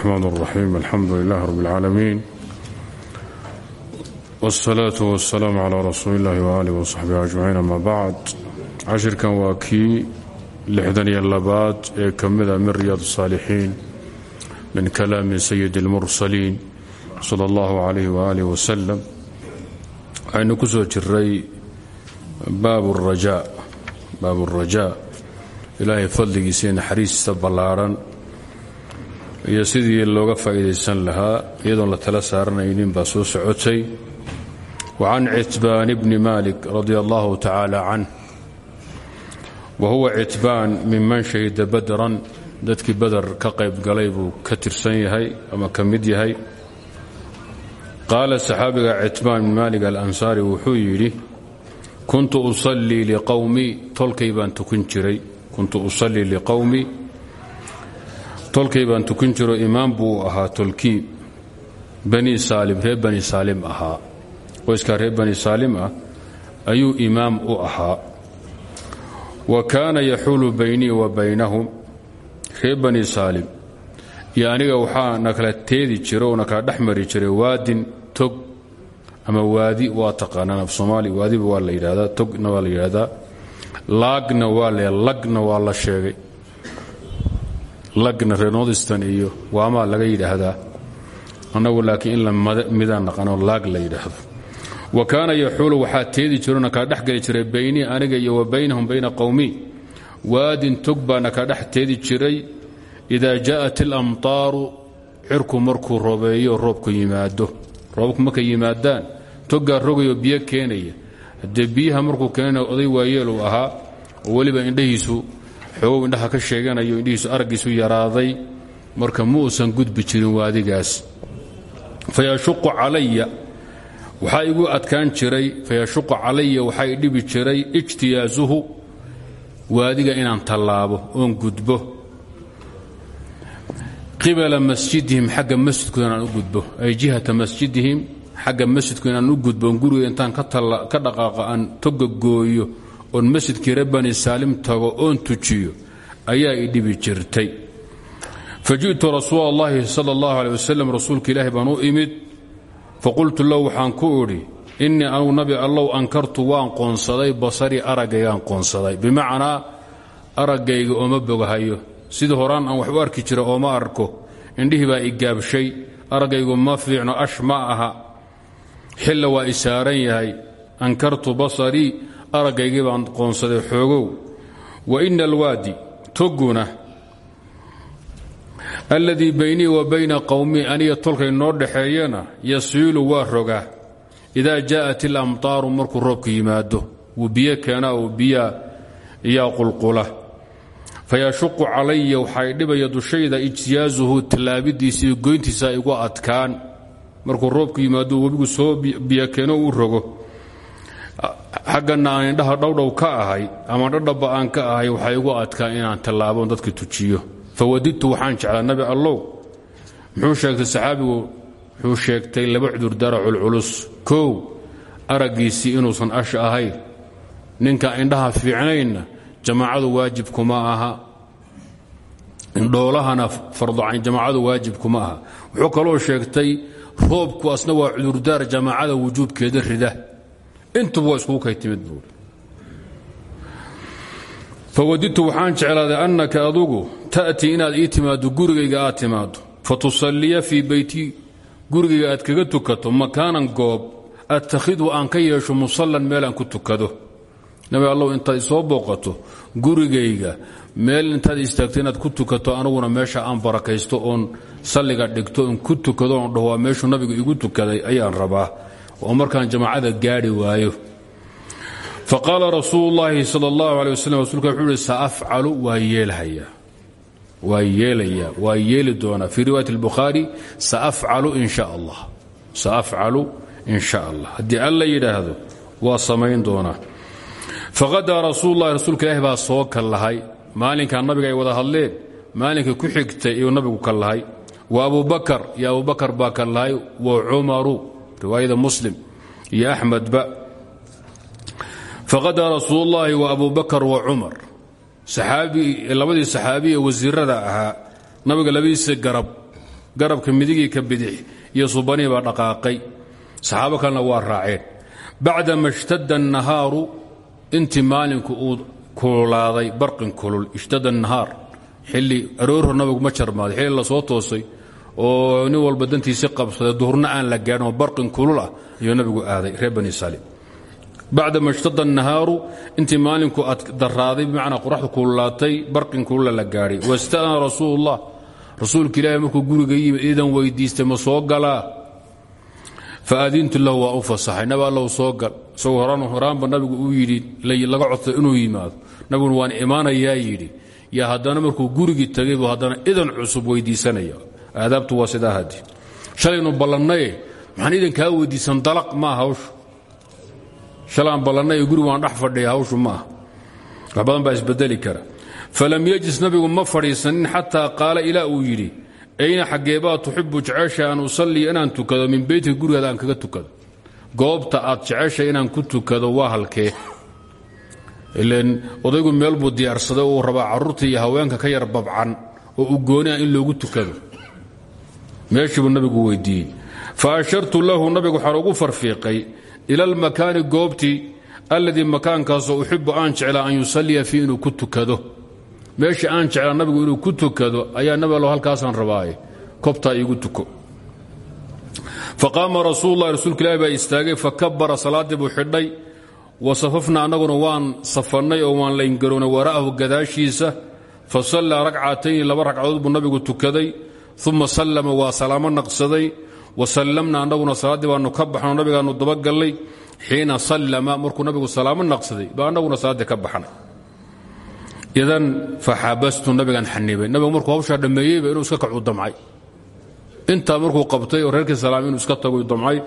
الرحمن الرحيم الحمد لله رب العالمين والصلاة والسلام على رسول الله وآله وصحبه أجمعين أما بعد cashirkan waa kii lixdan iyo labaad ee ka mida min riyaad الصاalixiin min kalaami sayid اlmursaliin salى اllahu عalayh وآlih wasalam waxaynu ku soo jiray baab الrajaa ilaahay fadligiisa iyo naxariista ballaadhan iyo sidii looga faa'iidaysan lahaa iyadoon la tala saaranaynin baa soo socotay. Wa can citbaan bni malik radia allahu canh wa huwa citbaan minman shahida badran dadkii bader ka qayb galay buu ka tirsan yahay ama ka mid yahay. Qaala saxaabiga citbaan bni malik alansaari wuxuu yidhi kuntu usallii liqowmi tolkay baan tukan jiray kuntu usallii liqowmi tolkay baan tukan jiro imaam buu ahaa tolkii bani saalim reer bani saalim ahaa. Qoyskaa reer bani saalim ah ayuu imaam u ahaa. Wa kaana yaxuulu baynii wa baynahum reer bani saalim. Iyo aniga waxaa kala teedi jira oo na kala dhex jiray waadin tog ama waadi waa taqaanaan af soomaali waadiba waa la yidhahdaa togna waa la yidhahdaa laagna waa le lagna waa la sheegay lagna reer nordistan iyo waamaa laga yidhaahdaa annagu laakiin in la midaan naqanoo laag la yidhaahdo wa kaana yaxuulu waxaa teedi jirona kaa dhex geli jiray baynii aniga iyo wa baynahum bayna qowmi waadin tog baana kaa dhex teedi jiray idaa jaءat اlamطaaru cirku markuu robeeyo roobku yimaado roobku markay yimaadaan toggaa rogayoo biyo keenaya haddee biyaha markuu keenana oday waayeeluu ahaa oo weliba indhahiisu xoogow indhaha ka sheeganayo indhihiisu araggiisu yaraaday. Marka ma uusan gudbi jirin waadigaas. Fayashuqu calaya. Waxaa igu adkaan jiray. Fayashuqu calaya waxaa i dhibi jiray ijtiyaasuhu waadiga inaan tallaabo oon gudbo. Qibala masjidihim xagga masjidkooda inaan u gudbo. Ay jihata masjidihim xagga masjidku inaan u gudbo. Guriga intaan ka dhaqaaqa aan toga gooyo oon masjidkii reer saalim tago oon tujiyo ayaa i dhibi jirtay. Fa ji'tu rasuul allahi sala allahu aleh wasalam rasuulka ilaahi baan u imid. Faqultu lahu waxaan ku idhi innii anugu nabi allow ankartu waan qoonsaday basarii araggaygaan qoonsaday. Bimacnaa araggayga ooma bogahayo. Sidii horaan aan wax u arki jira ooma arko. Indhihii baa i gaabshay araggaygu ma fiicno ash ma aha. Xilla waa i yahay. Ankartu basarii araggaygii baan qoonsaday xoogow wa ina alwaadi toguna alladii baynii wa bayna qowmii aniga tolkay noo dhaxeeyana yasiilu waa rogaa idaa jaءat ilamطaaru markuu roobku yimaado wuu biyo keenaa oo biyaa iyaa qulqula. Fayashuqu calaya waxay dhibaya dushayda ijtiyaazuhu tallaabidiisa iyo goyntiisa igu adkaan. Markuu roobku yimaado webigu soo biyo keeno u rogo xaggana aan indhaha dhowdhow ka ahay ama dhadhabba aan ka ahay waxaa igu adkaa inaan tallaabon dadka tujiyo. Fawadidtu waxaan jeclaa nabi allow. Muxuu sheegtay saxaabigu wuxuu sheegtay laba cudurdaara culculus kow araggiisii inuusan asha ahayn. Ninka indhaha fiicnaynna jamaacadu waajib kuma aha. Indhoolahana fardocayn jamaacadu waajib kuma aha. Wuxuu kaloo sheegtay roobku asna waa cudurdaar jamaacada wujuubkeeda rida intuba waa iskugu kay timid buuri fawadidtu waxaan jeclaaday annaka adugu ta'tii inaad ii timaaddo gurigayga aad timaaddo. Fatusalliya fii beyti gurigayga aad kaga tukato makaanan goob attakhidhu aan ka yeesho musallan meelaan ku tukado. Nabi allow intaad isoo booqato gurigayga meel intaad istaagto inaad ku tukato aniguna meesha aan barakaysto oon salliga dhigto oon ku tukado oon dhaho meeshuu nabigu igu tukaday ayaan rabaa oo markaan jamaacada gaari waayo. Faqaala rasuulu llaahi sal allahu aleh waslm rsulka wuxuu ihi saafcalu waa yeelhayaa waa yeelayaa waa yeeli doonaa. Fii riwaayat اlbukhaari saafcalu in sha allah saafcalu in sha allah. Haddii alla yidhaahdo waa samayn doonaa. Faqadaa rasuulu llahi rasuulka ilaahi baa soo kallahay. Maalinkaa nabiga ay wada hadleen maalinka ku xigtay iyuu nabigu kallahay. Wa abubakar iyo baa kallahay. Wa riwaayada muslim iyo axmedba faqadaa rasuul اllahi wa abu bakar wa cumar labadii saxaabi ee wasiirada ahaa nabiga labadiisa garab garabka midigii ka bidix iyo subanihii baa dhaqaaqay. Saxaabo kalena waa raaceen. Bacdama ishtada annahaaru intii maalinku uu kululaaday barqin kulul ishtada annahaar. Xilli aroorho nabigu ma jarmaaday xilli la soo toosay oo nin walba dantiisi qabsaday duhurna aan la gaadhin oo barqin kulul ah ayuu nabigu aaday reer bani salim bacdama ishtada annahaaru intii maalinku ad daraaday bimacnaa qoraxdu kululaatay barqin kulula la gaadhay. Wasta'dana rasuulullah rasuulka ilaahi markuu guriga yimid iidan weydiistay ma soo galaa? Faadintu lahu waa u fasaxay. Nabi allow soo gal. Isagoo horaanba nabigu uu yidhi laga codtay inuu yimaado. Nabiguna waan imaanayaa yidhi. Yaa haddana markuu gurigii tagay buu haddana idan cusub weydiisanaya aadaabtu waa sidaa hadi. Shalaynu ballannaye maxaan idan kaa weydiisan dalaq maa hawshu? Shalaan ballannaye gurigu waan dhex fadhiya hawshu ma badan baa isbedeli kara. Falam yejlis nabigu ma fadhiisanin xataa qaala ilaa uu yidhi ayna xaggeebaa tuxibu jecesha an usalliya inaan tukado? Min beytika gurigaada aan kaga tukado. Goobta aad jecesha inaan ku tukado waa halkee. Ilan odaygu meel buu diyaarsaday uu rabaa carruurta iyo haweenka ka yar babcan oo u gooniah in loogu tukado meeshiibuu nabigu weydiiyey. Fa ashartu lahu nabigu waxaan ugu farfiiqay ila almakaani goobtii alladii makaankaasoo uxibu aan jeclaa an yusalliya fii inuu ku tukado. Meeshii aan jeclaa nabigu inuu ku ayaa nabi allo halkaasaan rabaaye. Kobtaa iigu tuko. Faqaama rasuululahi rasuulka ilahi baa istaagay fakabara salaaddii buu xidhay. Wa safafna annaguna waan safannay oo waan layngarownay wara'ahu gadaashiisa. Fa sallaa ragcatayni laba ragcadood buu nabigu tukaday uma sallama waa salaamo naqsaday wa sallamna annaguna salaaddii baannu ka baxno nabigaannu dabagallay xiina sallama markuu nabigu salaamo naqsaday baa annaguna salaaddii ka baxnay idan faxabastu nabigaan xanibay nabigu markuu hawshaa dhammeeyeyba inuu iska kacu damcay intaa markuu qabtay oo reerkii salaam iska tagu damcay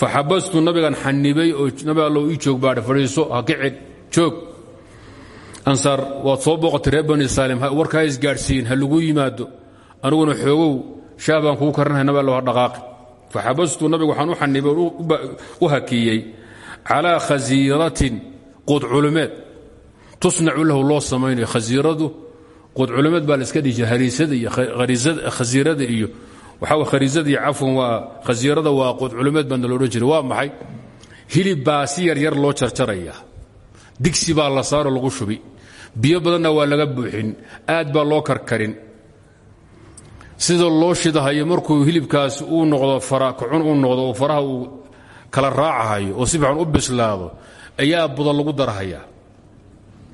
faxabastu nabigaan xanibay oo nabi allow joog baadhe fadhiiso ha joog ansaar waad soo booqatay reer bani saalim warkaa ha lagu yimaado aniguna xoogow shaah baan kugu karanhay nabi allow ha dhaqaaqi faxabastu nabigu waxaan u xanibay u hakiyey calaa khasiiratin quud culumeed tusnacu lahu loo samaynayo khasiiradu quud culumeed baa la iska dhihi jira hariisada iyo khasiirada iyo waxaa khariisada iyo cafwan waa khasiirada waa quud culumeed baana loodhan jiray. Waa maxay? Hilib baa si yar yar loo jarjaraya. Digsi baa la saaro lagu shubi. Biyo badanna waa laga buuxin. Aad baa loo karkarin sida loo shidahayo markuu hilibkaas uu noqdo kacun uu noqdo faraha uu kala raacahayo oo si fiican u bislaado ayaa buda lagu darhayaa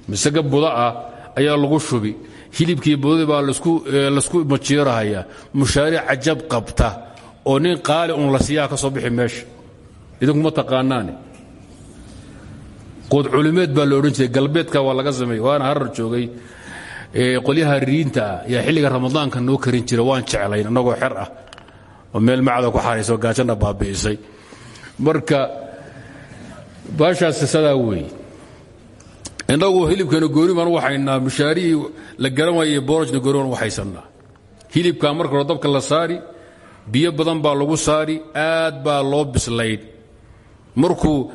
misega buda ah ayaa lagu shubi. Hilibkii budadii baa laysku majiirahayaa mushaaric cajab qabta oo nin qaali un la siiyaha ka soo bixi meesha. Idinkuma taqaanaane quud culimeed baa la odhan jiray galbeedka waa laga sameeyey waana harar joogay qolyaha riinta ah yaa xilliga ramadaanka noo karin jira waan jeclayn annagoo xer ah oo meel macda ku xarayso gaajana baabi'isay. Marka baashaas sadaa weeye. Innagu hilibkana gooni baan u mushaarihii la garan waayey boorojna gooni baan u marka dabka la saari biyo badan baa lagu saari aad baa loo bislayn. Markuu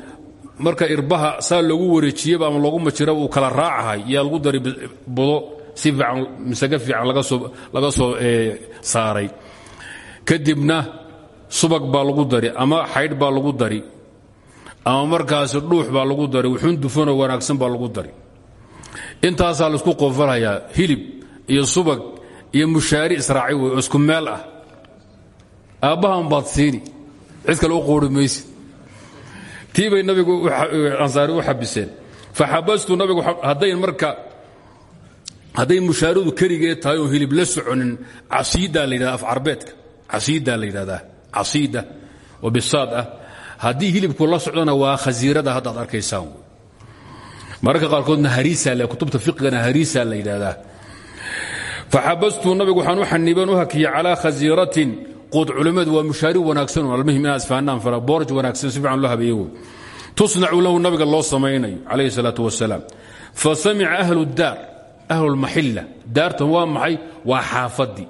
marka irbaha saa loogu wareejiyeba ama loogu majiraba uu kala raacahay yaa lagu dari budo si fiican masaga fiican laga soo saaray. Kadibna subag baa lagu dari ama xaydh baa lagu dari ama markaasi dhuux baa lagu dari wuxuun dufanoo wanaagsan baa lagu dari. Intaasaa la isku qoofalhayaa hilib iyo subag iyo mushaari israaci wey oo isku meel ah. Aabbahan baad siini cid kale u quuri maysid. Tii bay nabigu ansaari u xabiseen. Faxabastu nabigu hadday marka hadday mushaaridu keligeed tahay oo hilib la soconin casiidaa la yidhahda afcarbeedka casiidaa la yidhahdaa casiida oo bisaad ah haddii hilibku la socdona waa khasiirada haddaad arkaysaan mararka qaarkoodna hariisa le kutubta fiqigana hariisa la yidhahdaa. Faxabastu nabigu waxaan u xaniban u hakiyey calaa khasiiratin. Quud culimadu waa mushaari wanaagsan almuhim inaad isfahanaan fara boorj wanaagsan si fiican loo habeeye wey tusnacu lahu nabiga loo samaynayo calayhi salaatu wasalaam fa samica ahlu daar ahlu lmaxilla daartan waa maxay? Waa xaafadii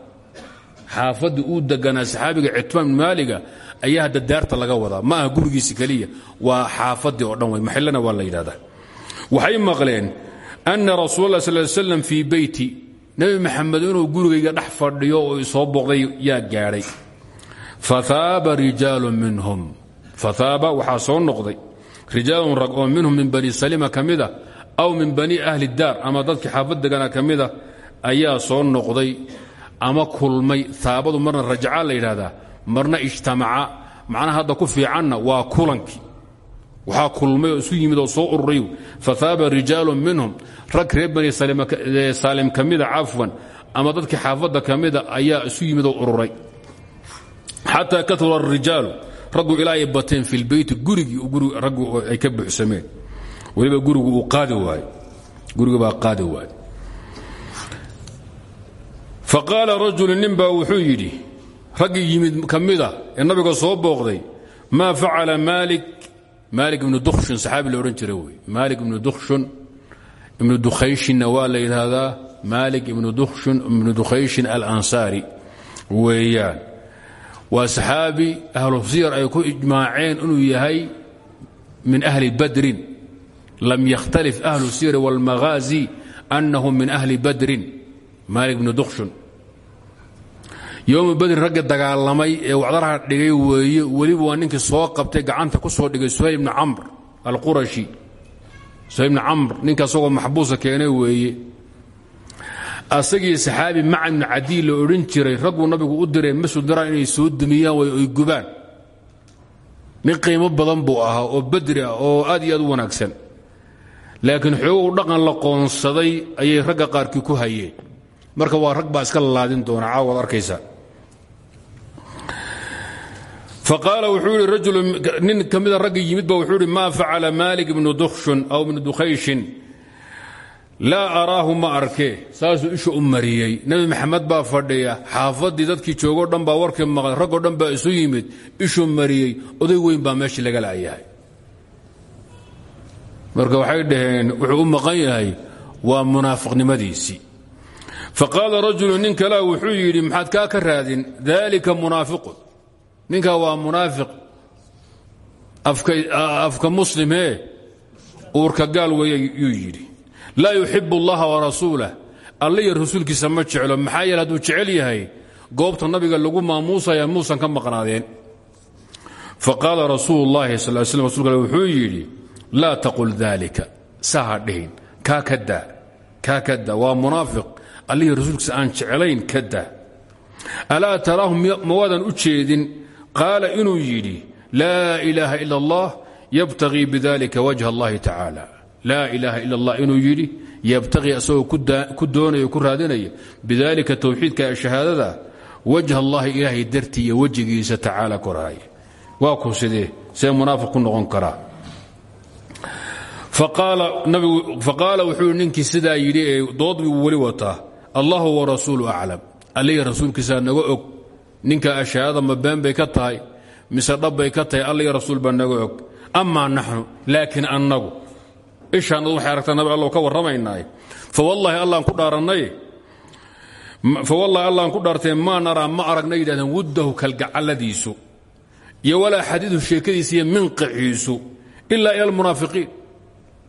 xaafadii uu deganaa saxaabiga citmaan bin maaliga ayaa hadda daarta laga wadaa. Ma aha gurigiisi keliya waa xaafadii oo dhan wey maxillana waa la yidhahdaa waxay maqleen ana rasuul lah sal slam fii beyti nebi maxamed inuu gurigayga dhex fadhiyo oo soo booqday yaa gaadhay. Faaaba rijaalu minhum. Faaaba waxaa soo noqday. Rijaalun rag minhum min bani salima ka aw min bani ahli daar ama dadkii xaafad degana ka mida ayaa soo noqday ama kulmay. Aabadu marna rajca la yidhaahdaa marna ijtamaca macnaha hadda ku fiicanna waa kulankii. Waxaa kulmay oo isu yimid oo soo ururay faaaba rijaalu minhum. Rag reer bani saalim ka mida cafwan ama dadkii xaafadda ka mida ayaa isu yimid oo ururay. Xataa kaura arijaalu raggu ilaa ay bateen fi lbeyti gurigii raggu ay ka buuxsameen weliba gurigu uu qaadi waayo. Guriga baa qaadi waayo. Faqaala rajulu nin baa wuxuu yidhi raggii yimid ka mida ee nabiga soo booqday maa facala maalik? Maalik ibnu dukhshun saxaabi la odhan jira wey. Maalik ibnu dukhshun ibnu dukhayshinna waa la yidhaahdaa. Maalik ibnu dukhshun ibnu dukhayshin alansaari weeyaan. Waa saxaabi ay ku ijmaaceen inuu yahay min ahli badrin lam yakhtalif ahlu siyari wاlmaghaazi annahu min ahli badrin maalik bnu dukhshun yowma badrin ragga dagaalamay ee wacdaraha dhigay weeye weliba waa ninkii soo qabtay gacanta ku soo dhigay suhayl bni camr alqurashi suhayl bni camr ninka asagoo maxbuusa keenay weeye asagii saxaabi maca ibni cadiy la odhan jiray ragguu nabigu u diray masu diraan inay soo dumiyaan way oy gubaan nin qiimo oo oo aad iyo wanaagsan laakiin xoogow dhaqan la qoonsaday ayay ragga qaarkii ku hayeen marka waa rag baa iska lalaadin doona caawaad arkaysa. Faqaala wuxuu yidhi nin ka mida ragga yimid ba wuxuu yidhi maa facala maalik ibnu dukhshun aw ibnu dukhayshin laa araahu ma arke saasuu isha u mariyey. Nebi maxamed baa fadhiya. Xaafaddii dadkii joogoo dhan baa warkii maqlay raggoo dhan isu yimid. Ishuu mariyey. Oday weyn baa meeshii laga la'yahay marka waxay dhaheen wuxuu maqan yahay waa munaafiqnimadiisii faqaala rajulu nin kalea wuxuu yidhi maxaad kaa ka raadin? Daalika munaafiqun ninkaa waa munaafiq. Afka muslimee uurka gaal weeye yuu yidhi. Laa yuxib اllaha warasuulah alla iyo rasuulkiisa ma jeclo. Maxaa yeele hadduu jecel yahay goobta nabiga lagu maamuusaya muusan ka maqnaadeen. Faqaala rasuulu اllahi sal slam rasulka wuxuu yidhi laa taqul dalika saa ha dhihin kaa ka daa kaa ka daa waa munaafiq allihi rasuulkiisa aan jeclayn ka daa. Alaa taraahu ma waadan u jeedin? Qaala inuu yidhi laa ilaaha ila اllah yabtagii bidalika wajha اllahi tacaala laa ilaaha ila allah inuu yidhi yabtaqii asagoo ku doonaya ku raadinaya bidalika towxiidka ee shahaadada wajha allahi ilaahay dartii iyo wejigiisa koraaya waa ku see munaafiq noqon karaa faqaala wuxuu ninkii sidaa yidhi ee dood buu weli wataa allahu warasuulu aclam. Allihi rasuulkiisaa naga og ninka shahaadada ma been bay ka tahay mise dhabbay ka tahay allihi rasuul baa naga og. Amaa naxnu laakiin annagu ishaanad waxay aragtaa nabi allow ka warramaynaaye. Fawallaahi allaan ku dhaarannay fawallaahi allaan ku dhaartay maa naraa ma aragna yidhahdeen wuddahu kalgacalladiisu iyo walaa xadiidu sheekadiisa iyo minqixiisu ilaa ila almunaafiqiin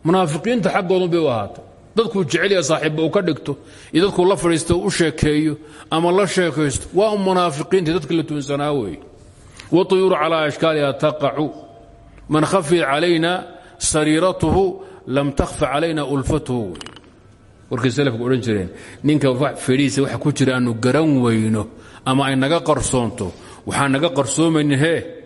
munaafiqiinta xaggoodun bay u ahaatay dadkuu jecelya saaxiibba ka dhigto iyo dadkuu la fadhiisto u sheekeeyo ama la sheekaysto waa munaafiqiinta dadka la tuunsanaa weeye. Waطuyuuru calaa ashkaaliha taqacu. Man khafiya calayna sariiratuhu lam takhfa calayna ulfatuhu warkay salafku odhan jireen ninka fedhiisa waxa ku jira aanu garan weyno ama ay naga qarsoonto waxaan naga qarsoomaynin hee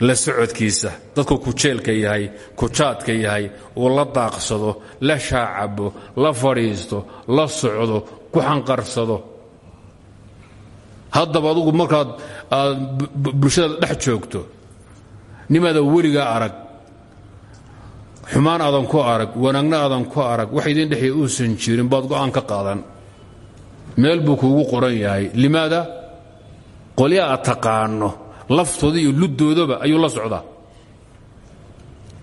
la socodkiisa. Dadku kujeelka yahay kujaadka yahay uu la daaqsado la shaacabo la fadhiisto la socdo ku xanqarsado haddaba adugu markaad aad bulshada dhex joogto nimaada weligaa arag xumaan aadan ku arag wanaagna aadan ku arag wax idin dhexya uusan jirin baad go'aan ka qaadan. Meel buu kuugu qoran yahay. Limaada qolya aad taqaano laftooda iyo luddoodaba ayuu la socdaa.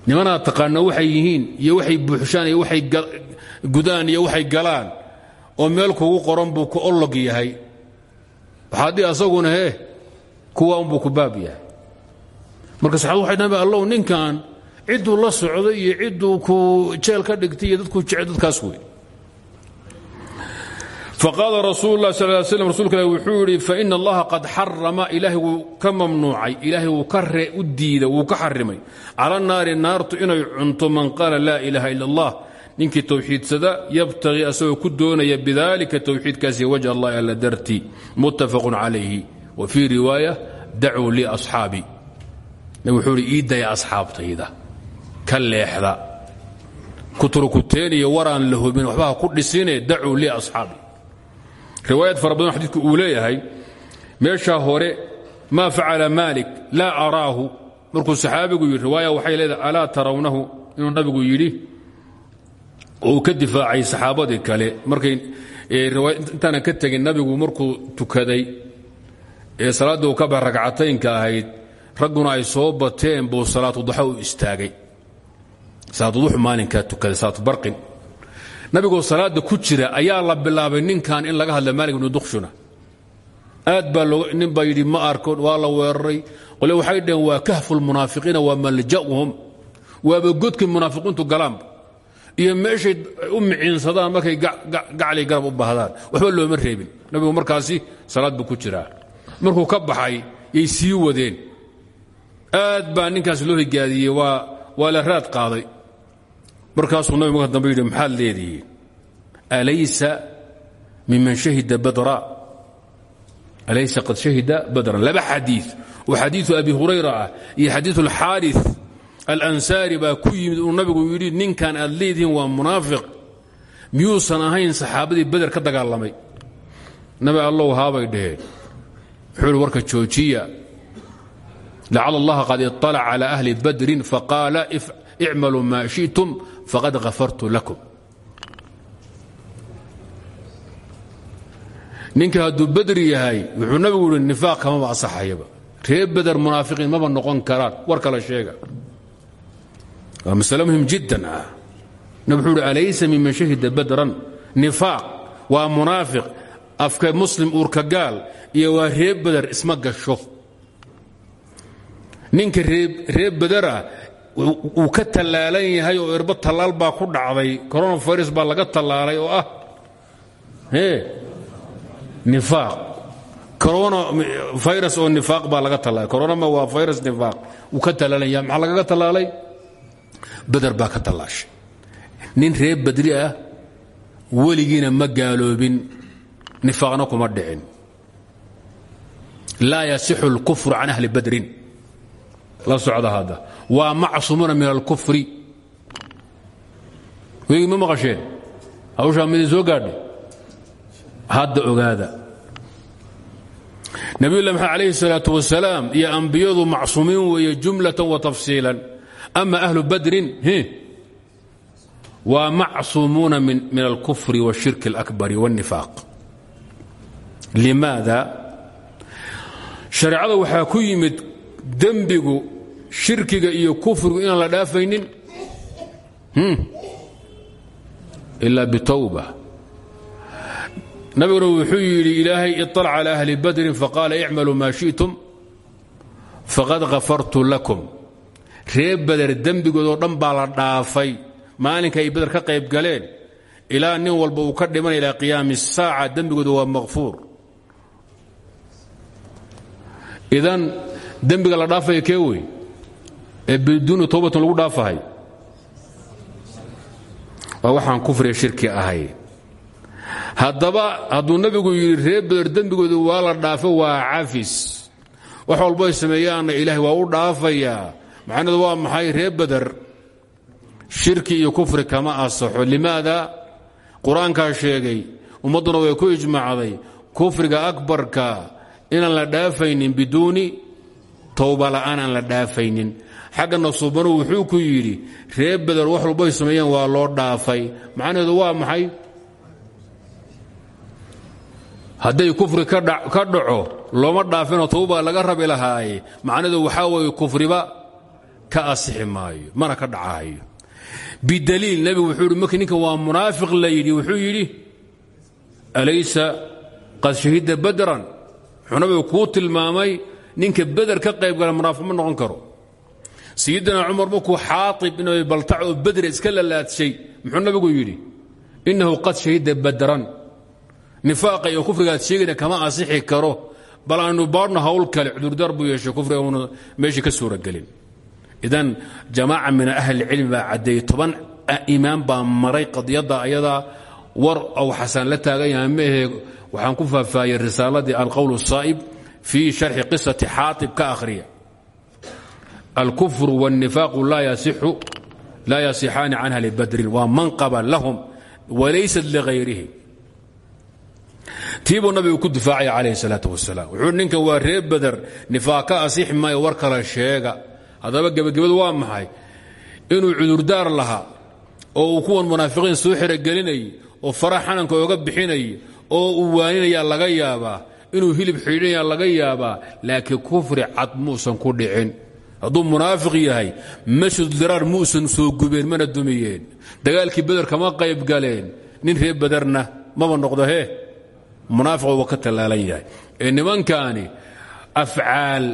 Nimanaad taqaano waxay yihiin iyo waxay buuxshaan iyo waxay gudaan iyo waxay galaan oo meel kuugu qoran buu ku ollog yahay. Waxaadii asaguna hee kuwa unbuu ku baab yahay. Marka saxaabadu waxay dhahan allow ninkan cidduu la socdo iyo cidduu ku jeel ka dhigtay iyo dadkuu jecel dadkaas wey faqaala rasuul lah sal slam rsulka ilah wuxuu yidhi faina allaha qad xarama ilaahay wuu ka mamnuucay ilaahay wuu ka u diiday wuu ka xarimay cala naari naartu inay cunto man qaala laa ilaaha ila allah ninkii towxiidsada yabtagii asagoo ku doonaya bidalika towxiidkaasi wajh allahi alla dartii. Muttafaqun calayhi wa fii riwaaya dacuu lii asxaabii nabig wuxuu ihi ii daya asxaabtayda ka leexda. Kuturkuteeniyo waraan la hubin waxba ha ku dhisine dacuu lii asxaabii riwaayad fara badan xadiidku uu leeyahay meeshaa hore maa facala maalik laa araahu. Markuu saxaabigu yidhi riwaaya waxay leedahay alaa tarawnahu? Inuu nabigu yidhi uu ka difaacay saxaabadii kale. Markay intaanan ka tegin nabigu markuu tukaday ee salaaddii uu ka bax ragcataynka ahayd ragguna ay soo bateen buu salaatuduxa u istaagay. Salaatuduxu maalinkaa tukaday salaatubarqin nabigoo salaada ku jira ayaa la bilaabay ninkan in laga hadla maalik ibnu dukshuna aad baa nin baa yidhi ma arko waa la weeraray. Qole waxay dhaheen waa kahfulmunaafiqiina waa malja'uhum. Waaba godkii munaafiqiintu galaanba. Iyo meeshay u miciinsadaan markay gacli garab u baahdaan waxba looma reebin. Nabigu markaasi salaad buu ku jiraa. Markuu ka baxay yay sii wadeen. Aad baa ninkaas loo higaadiyey waa la raad qaaday markaasuu nabigu marka dambe yidhi maxaad leedihiin alaysa miman shahida badra. Alaysa qad shahida badran laba xadii oo xadiiu abi hurayra ah iyo xadiiu alxaari alansaari baa ku yimid nabigu yidhi ninkan aad leedihiin waa munaafiq. Miyuusan ahayn saxaabadii beder ka dagaalamay. Nabi allow haabay dhaheen wuxuu warka joojiya. Lacala allaha qad iطalac cala ahli badrin faqaala icmaluu maa shi'tum faqad hafartu lakum ninka hadduu badri yahay wuxuu nabigu yihi nifaaq kamaba asaxayaba reer beder munaafiqiin maba noqon karaan war kale sheega waa masale jiddan ah alaysa miman shahida badran nifaaq waa munaafiq afka muslim uurka gaal iyo waa reer beder isma gasho ninka reer bederah uu ka tallaalan yahay oo erbo tallaal baa ku dhacday. Coronavirus baa laga tallaalay oo ah nifaaq. Corona virus oo nifaaq baa laga tallaalay. Coronama waa virus nifaaq. Wuu ka tallaalan yahay. Maxaa lagaga tallaalay? Beder baa ka tallaashay. Nin reer badri ah weligiina ma gaaloobin. Nifaaqna kuma dhicin. Laa yasixu اlkufru can ahli badrin la socda hadda waa macsuumuuna min alkufri. Weygii ma maqasheen hawshaa midin soo gaadhay hadda ogaada. Nabiyullahi maxamed calayhi salaatu wasalaam iyo ambiyadu macsuumiin weeye jumlatan wa tafsiilan. Ama ahlu badrin waa macsuumuuna min alkufri washirki alakbari wاlnifaaq limaada? Shareecada waxaa ku yimid dembigu shirkiga iyo kufrigu inaan la dhaafaynin ila bitowba nabiguna wuxuu yidhi ilaahay iطalc calى ahli badrin faqaala icmaluu maa shiئtum faqad hafartu lakum reer beder dembigoodoo dhan baa la dhaafay maalinka ay beder ka qayb galeen ilaa nin walba uu ka dhiman ilaa qiyaami الsaaca dembigooda waa makfuur idan dembiga la dhaafaya kee wey ee biduuni towbatin lagu dhaafahay. Waa waxaan kufriga shirki ahay. Haddaba hadduu nebigu yidhi reer beder waa la dhaafo waa cafis wax walbo ay sameeyaanna ilaahay waa u dhaafayaa macnaheedu waa maxay? Reer beder shirki iyo kufri kama asaxo. Limaada? Qur'aankaa sheegay ummadduna way ku ijmaacday kufriga akbarka inaan la dhaafaynin biduuni towba la'aan aan la dhaafaynin xaggana suubanu wuxuu ku yidhi reer beder wax walbo ay sameeyeen waa loo dhaafay. Macnaheedu waa maxay? Hadday kufri ka dhaco looma dhaafinoo towba laga rabi lahaaye macnaheedu waxaa weeye kufriba ka asixi maayo mana ka dhacahayo bidaliil nebigu wuxuu markii ninkan waa munaafiq la yidhi wuxuu yidhi alaysa qad shahida badran nabigu kuu tilmaamay ninka beder ka qayb gala munaafiq ma noqon karo sayidina cumar markuu xaaib in baltac oo bedre iska lalaadshay muxuu nabigu yidhi innahu qad shahida badran. Nifaaqa iyo kufrigaad sheegayna kama asixi karo bal aanu baadhno hawl kale. Cudurdaar buu yeeshay kufriga uuna meeshii ka suuragelin. Idan jamaaca min ahlicilmi baa caddeeyey toban imaam baa maray qadiyadda ayadaa war ou xasan la taagan yahay maehe waxaan ku faahfaahiyey risaaladii alqowl الsaa'ib fii sharxi qisati xaatib ka akhriya alkufru wاlnifaaqu laa yasixaani can ahli badrin waa manqaba lahum walaysat ligayrihim tii buu nabigu ku difaacaya calayh salaatu wasalaam wuxuu ninkan waa reer bader nifaaq ka asixi maayo war kale sheega haddaba gebagabadu waa maxay inuu cudurdaar lahaa oo uu kuwan munaafiqiin soo xerogelinayay oo fara xananka ooga bixinaya oo uu waaninaya laga yaabaa inuu hilib xidhinaya laga yaabaa laakiin kufri cad muusan ku dhicin hadduu munaafiq yahay masjid diraar muusan soo gubeen mana dumiyeen. Dagaalkii beder kama qayb galeen. Nin reer baderna maba noqdo hee? Munaafiq uba ka tallaalan yahay. Ee nimankaani afcaal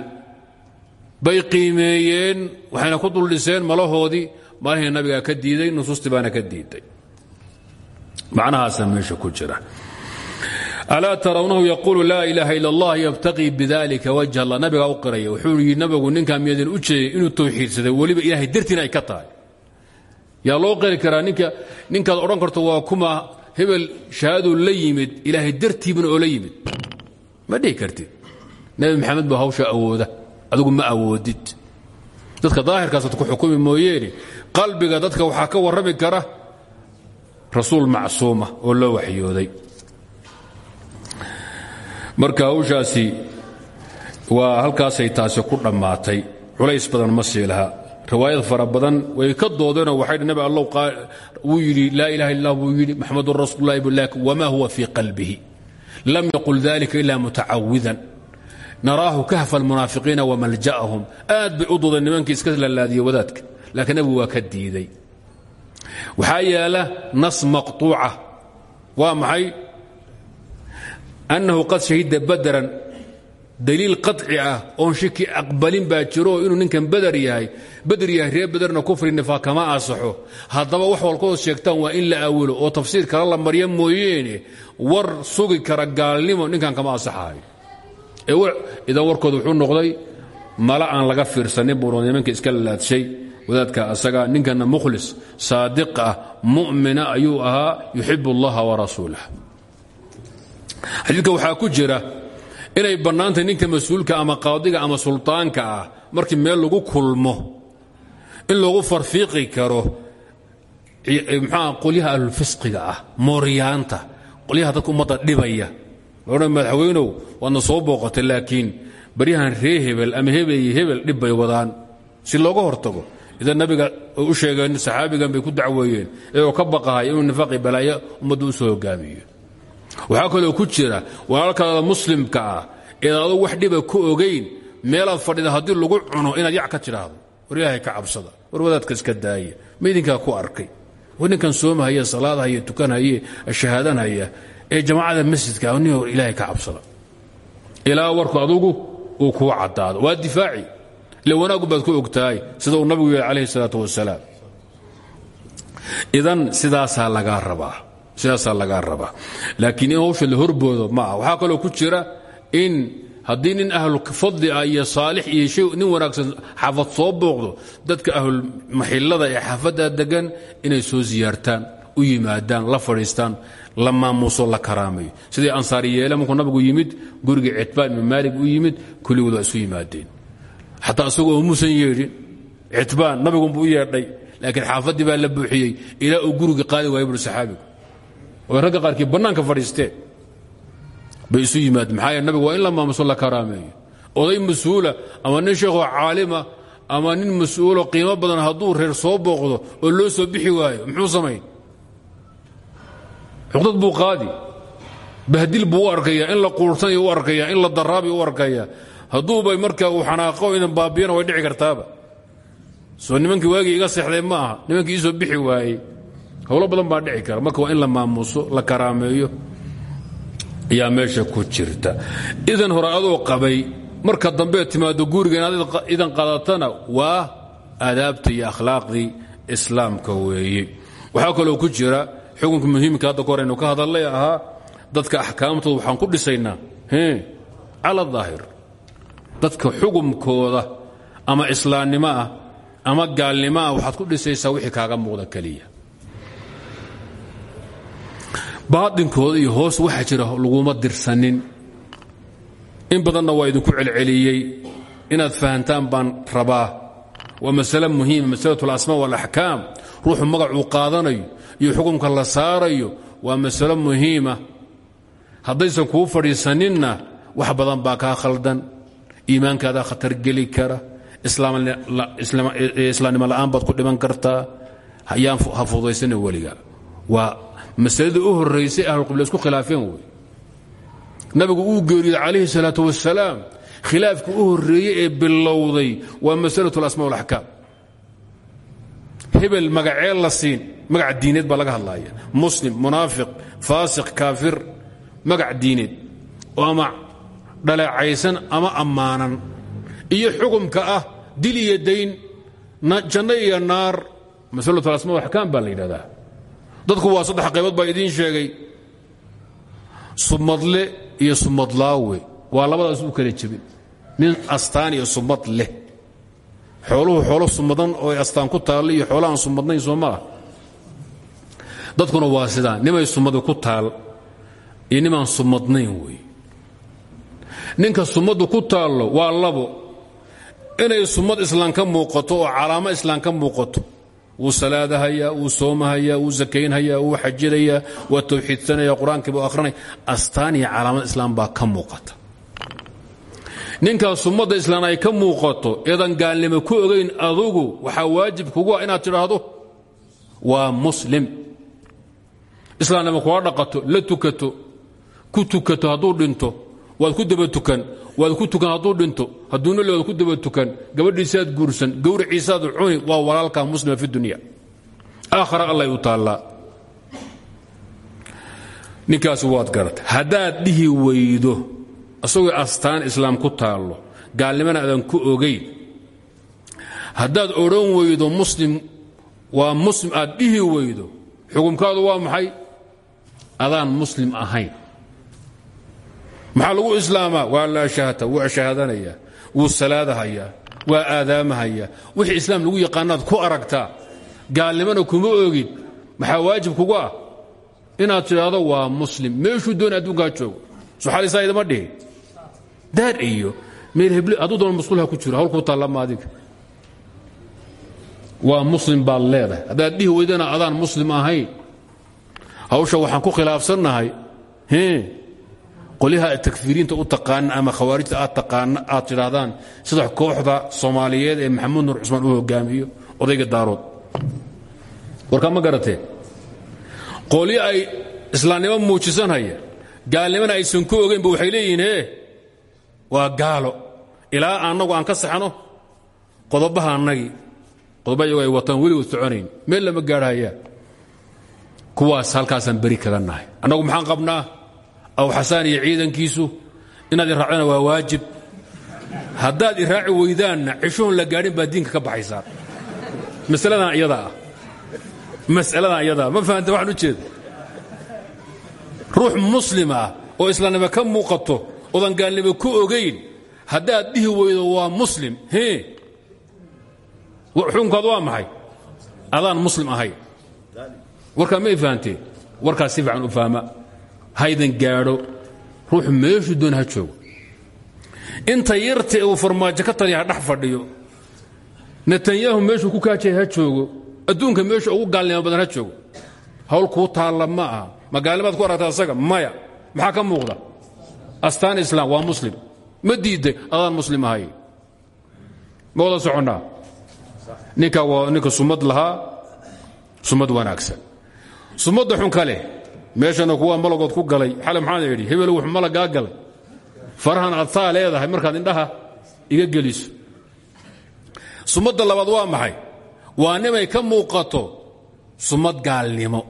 bay qiimeeyeen waxayna ku duldhiseen malahoodii maalihii nabigaa ka diiday nusuustii baana ka diiday macnahaasa meesha ku jira alaa tarawnahu yaquulu laa ilaaha ila allah yabtaqii bidalika wajh allah. Nabigaa u qiraya wuxuu yidhi nabigu ninkaa miyadan u jeeyay inuu tawxiidsaday weliba ilaahay dartiina ay ka tahay. Yaa loo qiri karaa ninka ninkaad odhan karto waa kuma hebel shahaaduu la yimid ilaahay dartiibuna oo la yimid. Ma dhihi kartid nebi maxamed baa hawsha awooda adigu ma awoodid. Dadka daahirkaasaad ku xukumi mooyeene qalbiga dadka waxaa ka warrami kara rasuul macsuuma oo loo waxyooday marka hawshaasi waa halkaasay taasi ku dhammaatay. Culays badan ma sii laha. Riwaayad fara badan way ka doodeenoo waxay nabi allow wuu yidhi laa ilaha illa buu yidhi maxamedun rasuululahi laakin wama huwa fii qalbihi? Lam yaqul dalika ila mutacawidan naraahu kahfa almunaafiqiina wamalja'ahum aad bay u doodeen nimankii iska lalaadiyey wadaadka laakiin nabigu waa ka diiday. Waxaa yaalla nas maqطuuca waa maxay annahu qad shahida badaran daliil qaطci ah oon shiki aqbalin baa jiro inuu ninkan bader yahay bader yahay reer baderna kufri nifaaq kama asaxo haddaba wax walkood sheegtaan waa in la awilo oo tafsiir kala la marya mooyeene war sugi kara gaalnimo ninkan kama asaxaayo idan warkooda wuxuu noqday mala aan laga fiirsanin buu nimanka iska lalaadshay wadaadka asaga ninkana mukhlis saadiq ah mu'mina ayuu ahaa yuxib اllaha warasuulah xadiidka waxaa ku jira inay bannaantahay ninka mas'uulka ama qaadiga ama sultaanka ah markii meel lagu kulmo in lagu farfiiqi karo mxua qolyaha ahlulfisqiga ah mooryaanta qolyaha dadka ummadda dhibaya. Odhan madaxweynow waadna soo booqatay laakiin baryahan ree hebel ama hebel iyo hebel dhib wadaan. Si looga hortago idan nabiga u sheegeen saxaabigan bay ku dacweeyeen iyagoo ka baqahay inuu nifaaqi balaayo ummadda u soo hogaamiyo waxaa kaloo ku jira walaalkaada muslimka ah eed adugu wax dhiba ku ogayn meelaad fadhida haddii lagu cuno inaad yac ka tidhaahdo. War ilaahay ka cabsada war wadaadka iska daaya ma ku arkay? War ninkan soomahaya salaadhaya tukanhaye shahaadanhaya ee jamaacada masjidka ni ilaahay ka cabsada. Ilaa warku adugu uu kuu caddaado. Waa difaaci. Ile wanaaggu baad ku ogtahay sida uu nabigu yidhi salaatu wasalaam idan sidaasaa lagaa rabaa sidaasaa lagaa rabaa laakiin in hawsha la horboodo ma ah waxaa kaloo ku jira in haddii nin ahlufadli ah iyo saalix iyo nin wanaagsan soo booqdo dadka ahlulmaxillada ee xaafaddaa degan inay soo siyaartaan u yimaadaan la fadhiistaan la maamuuso la karaamayo. Sidii ansaari yeele markuu nabigu yimid gurigii citbaan maalig u yimid kulligood waa isu yimaadeen. Xataa isagoo muusan yeedhin citbaan nabigunbuu u yeedhay laakiin xaafaddii baa la buuxiyey ilaa uu gurigii qaadi waaya buri oy ragga qaarkii bannaanka fadhiisteen bay isu yimaadeen maxaa yeele nabigu waa in la maamuso la karaameeyo. Oday mas'uula ama nin sheekhoo caalima ama nin mas'uulo qiimo badan hadduu reer soo booqdo oo loo soo bixi waayo muxuu samayn? Cuqdad buu qaadi. Bahdil buu u arkaya in la quursanay u arkaya in la daraabi u arkaya hadduubay marka uu xanaaqo idan baabiyana way dhici kartaaba. Soo nimankii waagii iga seexday ma aha nimankii iisoo bixi waayey howlo badan baa dhici kara. Marka waa in la maamuuso la karaameeyo ayaa meesha ku jirta. Idan hore adoo qabay marka dambe timaado guriga idan qadatana waa aadaabta iyo akhlaaqdii islaamka weeye waxaa kaloo ku jira xukunka muhiimka hadda ka hor aynu ka hadallay ahaa dadka axkaamtooda waxaan ku dhisaynaa cala daahir dadka xugumkooda ama islaamnimo ah ama gaalnimo ah waxaad ku dhisaysaa wixii kaaga muuqda keliya baadinkooda iyo hoos waxa jira laguma dirsanin in badanna waa idinku celceliyey inaad fahantaan baan rabaa waa masale muhiima masalatu alasmaa waalaxkaam ruuxu magacuu qaadanayo iyo xukumka la saarayo waa masalo muhiima haddaysan kuu fadhiisaninna wax badan baa kaa khaldan iimaankaadaa khatar geli kara islaamnimo la'aan baad ku dhiman kartaa ha fudaysana weliga waa masaladii u horaysay ahlulqibla isku khilaafeen wey. Nabigu uu geeriyey calayhi salaatu wasalaam khilaafkii u horreeyey ee bilowday waa masalatu alasmaa walaxkaam hebel magacee la siin magac diineed baa laga hadlaaya. Muslim munaafiq faasiq kaafir magac diineed. Oo ama dhaleecaysan ama ammaanan. Iyo xukumka ah dil iyo dayn janno iyo naar masalatu alasmaa walaxkaam baa la yidhahdaa dadku waa saddex qaybood baa idiin sheegay. Sumadle iyo sumadlaawe waa labadaas u kala jebin. Nin astaan iyo sumad leh. Xooluhu xoolo sumadan oo astaan ku taalla iyo xoolo aan sumadnayn soo ma ah dadkuna waa sidaa nimay sumadi ku taal iyo nimaan sumadnayn wey. Ninka sumaddu ku taallo waa labo. Inay sumad islaan ka muuqato oo calaamo islaan ka muuqato wuu salaadahayaa wuu soomahayaa wuu sakaynhayaa wuu xajinayaa waa tawxiidsanaya qur'aankiibu akhrinaya. Astaan iyo calaamad islaam baa ka muuqata. Ninkaas sumadda islaan ay ka muuqato eedan gaalnimo ku ogayn adugu waxaa waajib kugu ah inaad tidhaahdo waa muslim. Islaamnimo kula dhaqato la tukato ku tukato hadduu dhinto waad ku daba tukan waad ku tukan hadduu dhinto hadduu noli waad ku daba tukan gabadhiisaad guursan gawriciisaad cuni waa walaalkaa muslima fi dunya. Aakhara allay u taallaa. Waad garata haddaad dhihi weydo asagoo astaan islaam ku taallo gaalnimana aadan ku ogayn haddaad odhan weydo muslim waa muslim aad dhihi weydo xukumkaadu waa maxay? Adaan muslim ahayn maxaa lagu islaamaa? Waa la ashahata wuu ashahadanayaa wuu salaadahayaa waa aadaamahayaa wixii islaam lagu yaqaanaad ku aragtaa gaalnimana kuma ogin maxaa waajib kugu ah? Inaad tidhaahdo waa muslim. Meeshuu doona adduunkaa joogo. Soxaalisaa idama dhihi. Daar iyo meel hebl hadduu doona masquulha ku jiro hawlkuu taallama adiga. Waa muslim baad leedahay. Haddaad dhihi weydana adaan muslim ahayn. Hawsha waxaan ku khilaafsannahay qolyaha takfiriinta u taqaana ama khawaarijta aad tidhaahdaan sida kooxda soomaaliyeed ee maxamuud nur cusmaan u hogaamiyo odayga daarood. Warkaa ma garatee qolyo ay islaamnimo muujisanhaya gaalnimana aysan ku ogaynba waxay leeyihiin waa gaalo. Ilaa annagu aan ka saxno qodobaha annagii qodoba iyago ay wataan weligood soconayn. Meel lama gaadhaya kuwaas halkaasaan beri kaga nahay. Annagu maxaan qabnaa aw xasaan iyo ciidankiisu inaad iraacdana waa waajib. Haddaad iraaci weydaanna cishoon la gaadhin baa diinka ka baxaysaa masaladan iyadaa ah. Masaladan iyadaa ma fahamta waxaan u jeeda ruux muslim ah oo islaamnimo ka muuqato oodan gaalnimo ku ogayn haddaad dhihi weydo waa muslim he? Xukunkaad waa maxay? Adaan muslim ahayn warkaa may fahamteen warkaas si fiican u fahma haydan gaadho ruuxu meeshuu doon ha joogo. Inta yarta uu farmaajo ka taliya ha dhex fadhiyo netanyahu meeshuu ku kaajaya ha joogo adduunka meeshu ugu gaalnimo badan ha joogo. Hawl kuu taalla ma aha. Ma gaalnimaad ku aragta asaga maya maxaa ka muuqda? Astaan islaam waa muslim. Ma diidday adaan muslim ahay. Ma wada soconnaa? Ninka waa sumad lahaa sumad wanaagsan. Sumadda xun ka meeshana kuwa malagood ku galay. Xale maxaan idhi hebel wux malagaa galay. Farahan aad saa leedahay markaad indhaha iga geliso. Sumadda labaad waa maxay? Waa nimay ka muuqato sumad gaalnimo.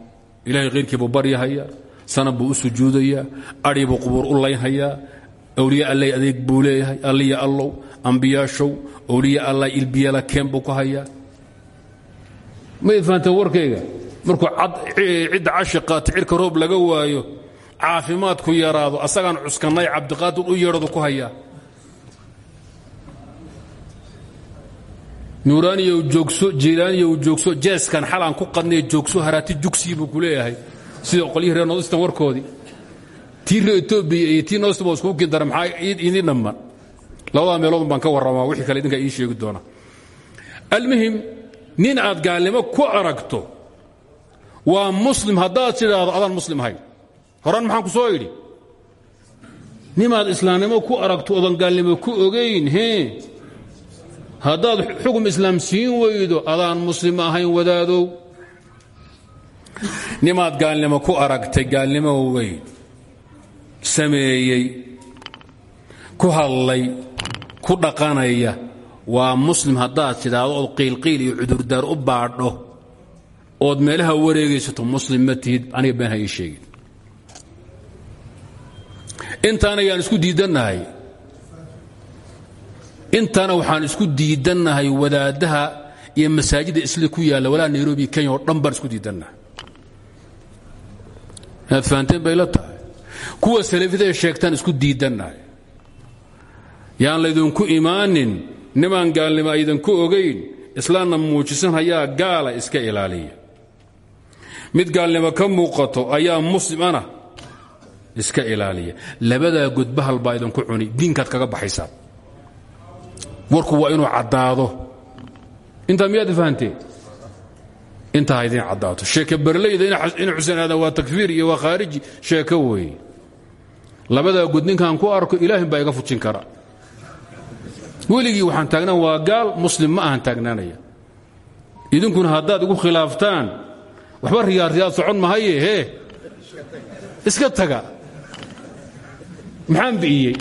Ilahay khayrkii buu baryahayaa sanab buu u sujuudayaa adhii buu qubuur u laynhayaa awliya allay adeeg buu leeyahay alliya allow ambiyaashow awliya alla ilbiyala keen buu ku hayaa. May fahanteen warkayga markuu cidda cashiqaata cirka roob laga waayo caafimaadku yaraado asagaan cuskannay cabdiqaadir u yeedhadu ku hayaa nuuraaniyow joogso jiilaaniyow joogso jeeskan xalaan ku qadnay joogso haraati jugsii buu ku leeyahay. Sida qolyihii reer nodistan warkoodii. Iyo tii nodistan baa iskugu maxaa idin dhamman labadaa meeloodun baan ka wixii kale idinkaa ii sheegi doona. Almuhim nin aad gaalnimo ku aragto waa muslim haddaad tidhaahdo adaan muslim ahayn. Horan maxaan ku soo idhi nimaad islaamnimo ku aragto odan gaalnimo ku ogayn hee haddaad xukun islaam siin weydo adaan muslim ahayn wadaadow. Nimaad gaalnimo ku aragtay gaalnimo weyn. Sameeyey. Ku hadlay. Ku dhaqanaya. Waa muslim haddaad tidhaahdo ood qiilqiil iyo cudurdaar u baadho ood meelaha wareegaysato muslim aniga been ha ii sheegin. Yaan isku diidannahay. Intaana waxaan isku diidannahay wadaaddaha iyo masaajidda isli ku yaalla walaa nairobi kenya oo dhan baan isku diidannahay. Inaad fahanteen bay la tahay? Kuwa salafida sheegtaan isku diidannahay. Yaan laydinku imaanin nimaan gaalnimo aydanku ogayn islaamna muujisan hayaa gaala iska ilaaliya mid gaalnimo ka muuqato ayaa muslimana iska ilaaliya. Labadaa gudbahal baa idinku cuni diinkaad kaga baxaysaa. Warku waa inuu caddaado. Intaa miyaad fahanteen intaa ha idiin caddaato. Sheeke berleyda in xuseen aadan waa takfiir iyo waa khaariji sheeko weeye labadaa gud ninkaan ku arko ilaahin baa iga fujin kara. Weligii waxaan taagnaan waa gaal muslim ma ahan taagnaanaya. Idinkuna haddaad igu khilaaftaan waxba riyaad socon mahaye hee iska taga. Maxaan bi'iyey?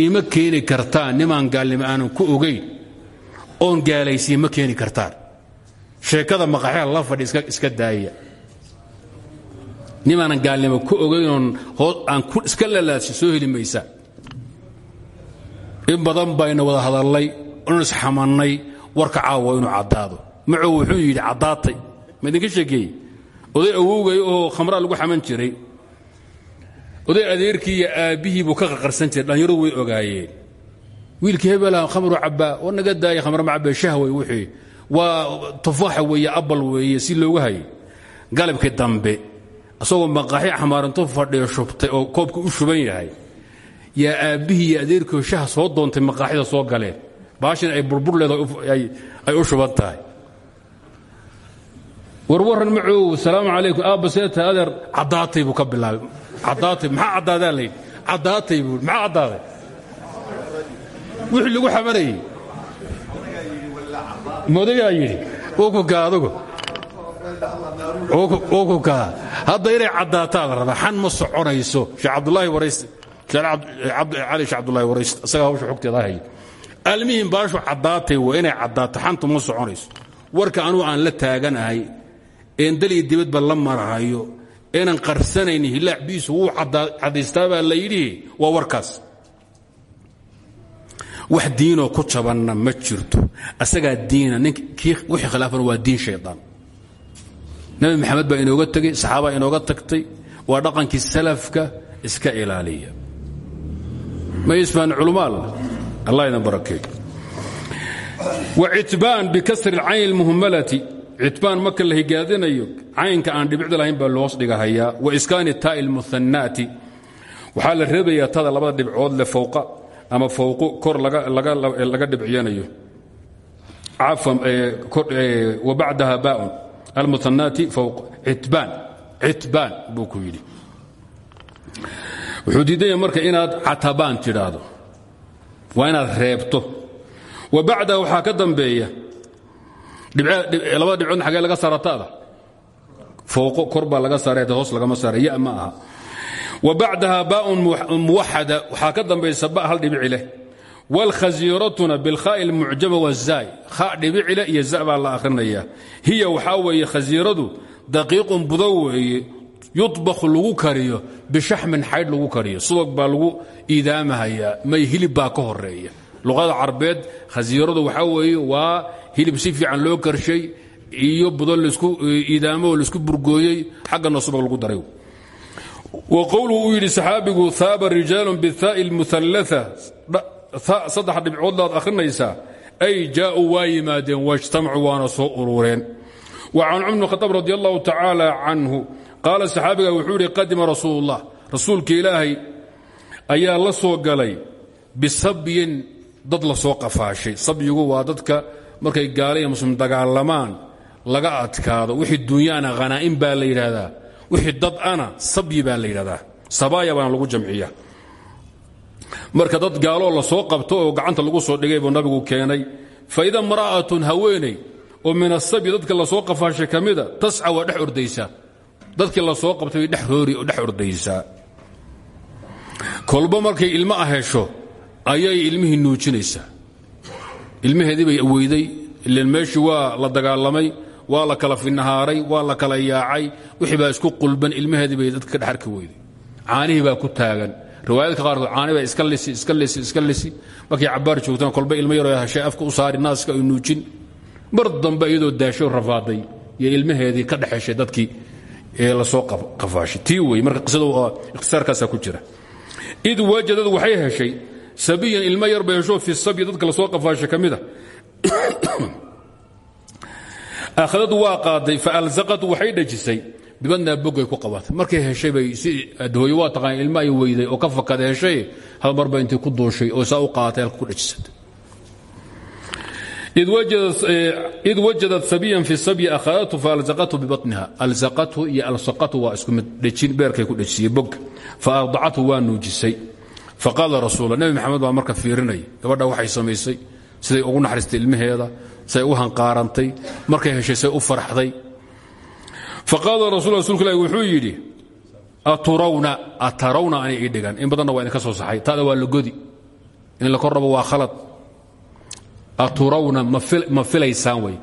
Iima keeni kartaan nimaan gaalnimo aanan ku ogayn oon gaalaysiin ma keeni kartaan. Sheekada maqaxyaa la fadhi iska daaya. Nimaanan gaalnimo ku ogaynoon aan iska lalaadsi soo heli maysaa in badan bayna wada hadallay oon isxamannay warka caawa inuu caddaado macow wuxuu yidhi caddaatay. Ma idinka sheekeeyey oday awowgay oo khamraa lagu xaman jiray. Oday adeerkii iyo buu ka qaqarsan jiray dhallinyaradu way ogaayeen. Wiilkii hebela khamru cabbaa oo naga daaya khamra ma cabbee shahway wixii waa weeye abal weeye si loogu hayay galabkii dambe isagoo maqaaxi axmaarintu fadhiyo shubtay oo koobka u shuban yahay yaa aabbihii iyo adeerkii shaha soo doontay maqaaxida soo galeen. Baashin ay burbur leedahay ay u shuban tahay warwaran macow salaamu calaykum aabba seeta adeer. Caddaatay buu ka bilaabay. Caddaatay maxaa caddaadaa layidhi caddaatay buu maxaa caddaaday? Wixii lagu xamanayey modayaa yidhi ukuka adugu. Ukuka hadda inay caddaataa la rabaa xan ma soconayso? Sheekh cabdulaahi warayste cali sheekh cabdulaahi warayste isagaa hawsha xogteeda haya almihim warka anugu aan la taaganahay een daliya dibadba la marahayo eenan qarsanayni hilaac biisu wuu caddaystaa la yidhi waa warkaas. Wax diinoo ku jabanna ma jirto. Asagaa diina wixii khilaafana waa diin shaydaan nabi maxamed baa inooga tegey saxaabaa inooga tagtay. Waa dhaqankii salafka iska ilaaliya. Ma isbaan culmaal? Allah idin barakeeyo wacitbaan bikasri اlcayn اlmuhmalati citbaan marka la higaadinayo caynka aan dhibicda lahayn baa loos dhigahayaa. Wa iskaani taa'i اlmuhanaati waxaa la reebayaa tada labada dhibcood le fowqa ama fowqu kor laga dhibciyanayo. Wa bacdaha baaun. Almuhanaati fowq citbaan citbaan buu ku yidhi. Wuxuu diidanya marka inaad catabaan tidhaahdo. Waa inaad reebto. Wa bacdaha waxaa ka dambeeya Eh, labada dhibcoodna agee laga saarataada foo kor laga saara hoos lagama saara ya aha. Wa bacdaha baun muwaxada ka dambaysa ba hal dhibici leh. Wlkhasiiratuna bilkhaai lmucjama wzaay ha dhibici leh iyo za la akhrinaya. Hiya waxaa weeye khasiiradu daqiiqun budo weeye yubakhu kariyo bishaxmin xaydh lagu kariyo. Subag baa lagu iidaamahayaa may hilib baa ka horreeya luqada carbeed khasiiradu waxaa weeye waa hilib si fiican loo karshay iyo budo idaamo la isku burgooyey xaggana subag lagu daray. Wa qowluhu uu yidhi saxaabigu haaba rijaalun bihaai lmualaa saddex dhibcoodlaad akhrinaysaa ay jaauu waa yimaadeen wajtamacuu waana soo urureen wa can cumar bn khadaab radi allahu tacaala canhu qaala saxaabiga wuxuu yidhi qadima rasuul ullah rasuulka ilaahay ayaa la soo galay bisabyin dad la soo qafaashay. Sabyigu waa dadka markay gaala iyo muslim dagaalamaan laga adkaado. Wixii dunyaana khanaa'in baa la yidhaahdaa. Wixii dad ana sabyi baa la yidhahdaa sabaaya baana lagu jamciya. Marka dad gaaloo la soo qabto oo gacanta lagu soo dhigay buu nabigu keenay faida mra'atun haweeney oo min asabyi dadka la soo qafaashay ka mida tasca waa dhex ordaysaa dadkii la soo qabtay bay dhex roori oo dhex kolba markay ilmo a hesho ayay ilmihii nuujinaysaa ilmaheedii bay weyday ilan meeshii waa la dagaalamay waa la kala finahaaray waa la kala yaacay. Wixii baa isku qulban ilmaheedii bay dadka ka dhexarki weyday. Baa ku taagan. Riwaayadka qaarkood caani baa iska lisi iska lisi iska lisi. Markay cabbaar joogtaan kolba ilmo yaroo heshay afka u saari naaska ay nuujin. Mar dambe iyadoo daasho rafaaday iyo ilmaheedii ka dhexeshay dadkii ee la soo qafaashay. Tii wey marka qisadu ikhtisaarkaasaa ku jira. Id wajadad waxay heshay sabiyan ilmo yar bay hesho fi sabyi dadka la soo qafaashay ka mida akhadadu waa qaaday faalzaqatu waxay dhejisay bibadnaa bogay ku qabatay markay heshay bay si adhooyo waa taqaan ilmo ay weyday oo ka fakada heshay hal marba intay ku duushay oo saa u qaaatay ku dhejisatay id wajadat sabiyan fi sabyi akhadatu faalzaqathu bibatniha alzaqathu iyo alsaqathu waa isku mid beerkay ku dhejisiyey bogga. Faardacathu waa nuujisay faqaala rasuul nebi maxamed baa marka fiirinaya gabadha waxay samaysay siday ugu naxariistay ilmaheeda siday u hanqaarantay markay heshay u farxday faqaala rasul rasulka ilahi wuxuu yidhi aturawna atarawna anay ii in badanna waa idinka soo saxay tada waa la in la kor waa khalad. Aturawna ma filaysaan wey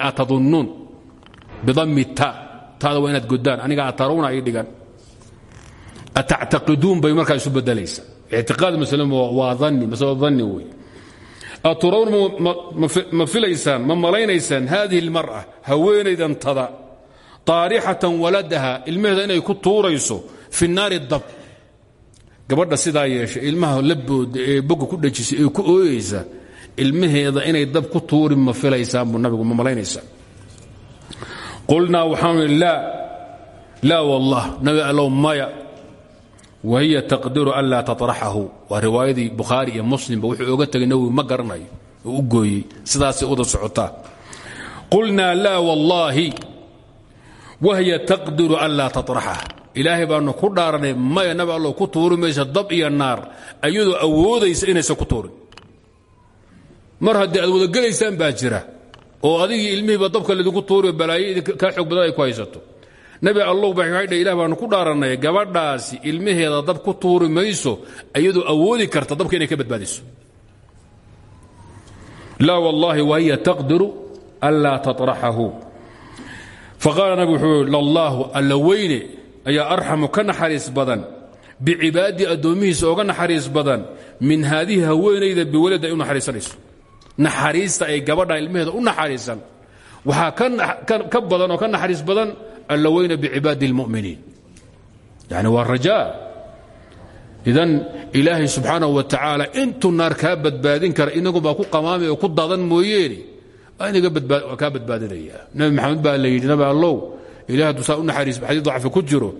atadunnuun bidammi ta tada waa inaad godaan aniga atarawna ii dhigan. Atactaqiduun bay markaa isu ma filaysaan ma malaynaysaan haadihi اlmar'a haweenaydan tada taarixatan waladaha ilmaheeda inay ku tuurayso fi naari dab gabadha sidaa yeesha ilmaha labooda ee boga ku dhajisa ee ku ooyeysa ilmaheeda inay dab ku tuuri ma filaysaan buu nabigu ma malaynaysaa qulnaa waxaanu laa wallah nabi allow maya wahiya taqdiru an laa taطraxahu waa riwaayadii bukhaari iyo muslimba wuxuu oga tegay nabigu ma garanayo oo u gooyey sidaasay uda socotaa qulnaa laa wallaahi wahya taqdiru an laa taطraxah ilaahay baanu ku dhaaranay maya nabi allow ku tuuri maysa dab iyo naar ayadoo awoodaysa inaysan ku tuurin mar haddii aad wadagelaysaan baa jira oo adigii ilmihiiba dabka laydinku tuuri balaayo kaa badan ay haysato nabi allow ba waxay ilah baanu ku dhaaranay gabadhaasi ilmaheeda dab ku tuuri mayso iyadoo awoodi karta dabka ka badbaadiso. Laa wallaahi wahiya taqdiru an laa taطraxahu faqaala nabig wuxuu i lallaahu alla weyne ayaa arxamu ka naxariis badan bicibaadii addoommihiisa oga naxariis badan min haadihi haweenayda biwalad ay u naxariisanayso. Naxariista ay gabadha ilmaheeda u naxariisan. Waxaa ka badan oo ka naxariis badan alla weyne bicibaadi اlmuminiin yani waa rajaa. Idan ilaahay subxaanaه wa tacaala intuu naar kaa badbaadin kara inagubaa ku qamaamay oo ku dadan mooyeene waa kaa badbaadinaya. Nabi maxamed baa la yidhi nabi allow ilahay hadduu saa u naxariis xadiis dacfi ku jiro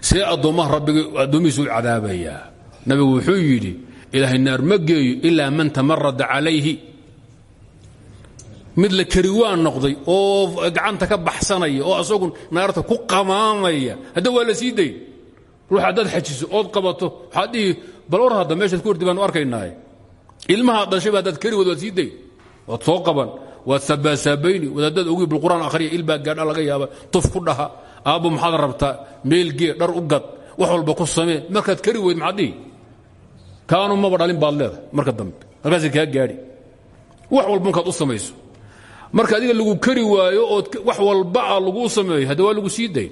see addoommaha rabbiga addoommihiisa u cadaabayaa nabigu wuxuu yidhi ilaahay naar ma geeyo ilaa man tamarada calayhi mid la kariwaan noqday oo gacanta ka baxsanaya oo asagu naarta ku qamaamaya. Hadda la sii day ruux xajiso ood qabato waxaad dhihi bal war ku ordi baanu arkaynaaye ilmahaad dhashayba haddaad kari wad waad sii soo qaban waad sabaasaabayni wadaadada ogi bilqur'aan akhriya ilbaa gaadha laga yaaba tuf ku dhaha aabbo maxaad rabtaa meelgee dhar u gad wax walba ku samee markaad kari weyd maxaad kaanu maba dhalin baad marka dambe. Markaasay kaa gaadhi. Wax walba markaad u samayso marka adiga lagu kari waayo ood wax walbaa laguu sameeyo hadda waa lagu sii day